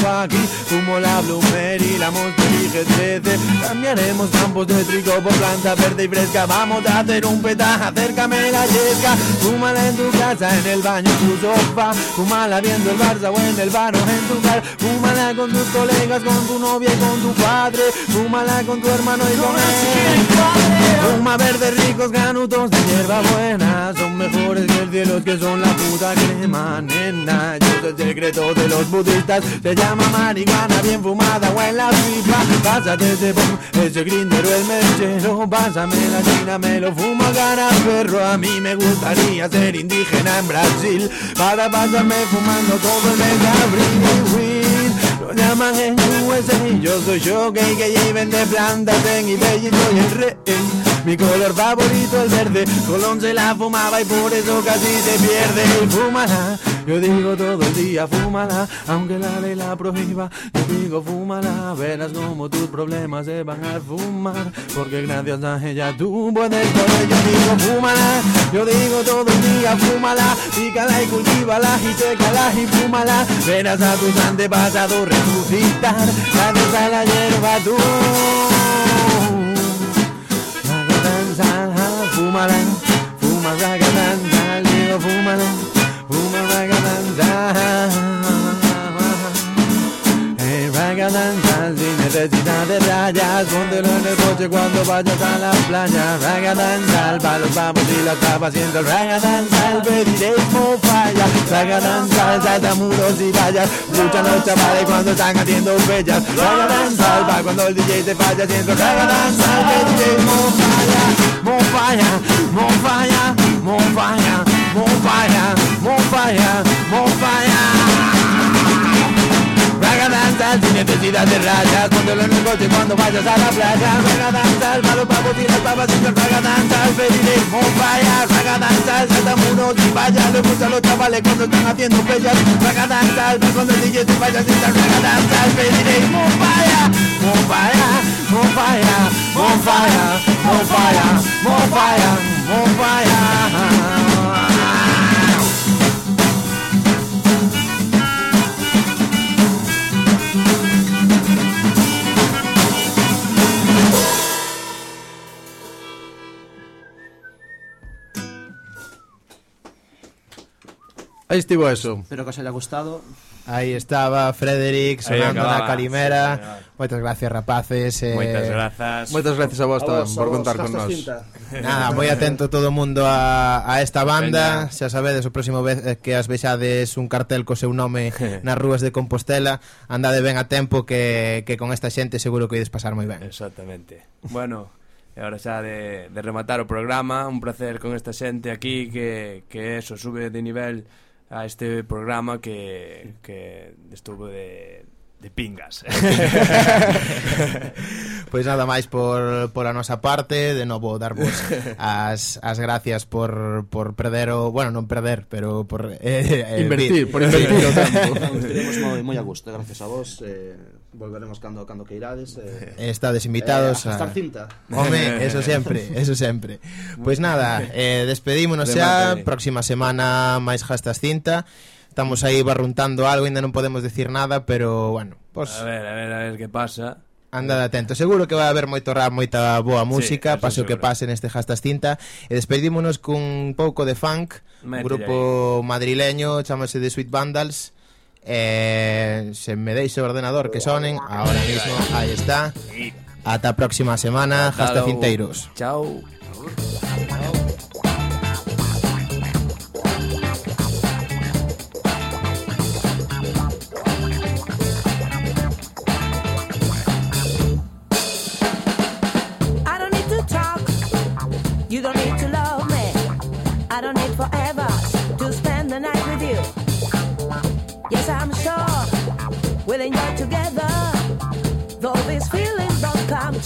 pa' aquí. Fumo la Blueberry, la Monster y G13. Cambiaremos campos de trigo por planta verde y fresca. Vamos a hacer un peta, acércame la yesca. Fúmala en tu casa, en el baño, en tu sofá. Fúmala viendo el Barça o en el bar o en tu bar. Fúmala con tus colegas, con tu novia y con tu padre. Fúmala con tu hermano y con él. Fuma verde ricos ganutos de hierba buena. Son mejores que el cielo, que son la puta crema, nena. Yo soy el secreto de los budistas. Se llama marihuana bien fumada o en la pipa. Pásate ese bom, ese grinder o el mechero. Pásame la china, me lo fumo a ganar perro. A mí me gustaría ser indígena en Brasil. Para pasarme fumando todo el mes de abril. Lo llaman en USA. Yo soy yo, que que vende plantas en eBay y soy el rey. Mi color favorito el verde, Colón se la fumaba y por eso casi se pierde. Y fúmala, yo digo todo el día fúmala, aunque la ley la prohíba. Yo digo fúmala, verás como tus problemas se van a fumar, porque gracias a ella tú puedes poder. Yo digo fúmala, yo digo todo el día fúmala, pícala y cultívala y sécala y fúmala. Verás a tus antepasados resucitar, gracias a la hierba tú. Fumarán, fumará, fumará, fuma fumará, fumará, Necesita de rayas, póntelo en el coche cuando vayas a la playa. Ragadan sal, palos vamos y la tapa haciendo el ragadan sal, pediremos falla. Ragadan salta muros y vallas, luchan los chavales cuando están haciendo bellas. Ragadan sal, va cuando el DJ se falla haciendo ragadan sal, pediremos falla. Monfalla, monfalla, monfalla, monfalla, monfalla, monfalla sin necesidad de rayas. Cuando lo en cuando vayas a la playa. Juega danzas, malo pavos y las papas y raga danzas Pediré falla, raga danzas, salta muros y vallas Le gusta a los chavales cuando están haciendo playas. Raga danzas, cuando el DJ se vaya sin raga danzas Pediré Aí estivo eso. Espero que os haya gustado. Aí estaba Frederick sonando na calimera. Sí, Moitas gracias, rapaces. Eh... Moitas grazas. Moitas gracias a vos, a vos por contar con nós. Nada, moi atento todo o mundo a, a esta banda. Xa sabedes, o próximo vez eh, que as vexades un cartel co seu nome nas rúas de Compostela, andade ben a tempo que, que con esta xente seguro que ides pasar moi ben. Exactamente. Bueno, E agora xa de, de rematar o programa Un placer con esta xente aquí Que, que eso sube de nivel a este programa que, que estuvo de, de pingas. pois nada máis por, por a nosa parte, de novo darvos as, as gracias por, por perder o, bueno, non perder, pero por eh, eh, invertir, vi, por invertir o tempo. Estivemos moi, moi a gusto, gracias a vos. Eh, volveremos cando cando queirades eh, estades invitados eh, a estar cinta. Home eso sempre eso sempre. Pois nada eh, despedímonos xa próxima semana máis jastas cinta. Estamos aí barruntando algo ainda non podemos decir nada pero bueno pues, a ver a ver a ver que pasa. Andad atento, seguro que vai haber moito rap, moita boa música, sí, pase o que pase neste jastas Cinta. E despedímonos cun pouco de funk, un grupo madrileño, chamase The Sweet Vandals. Eh, se me deixa o ordenador que sonen, ahora mismo, aí está. Ata a próxima semana, Hasta. Chao. Enjoy together. Though these feelings don't come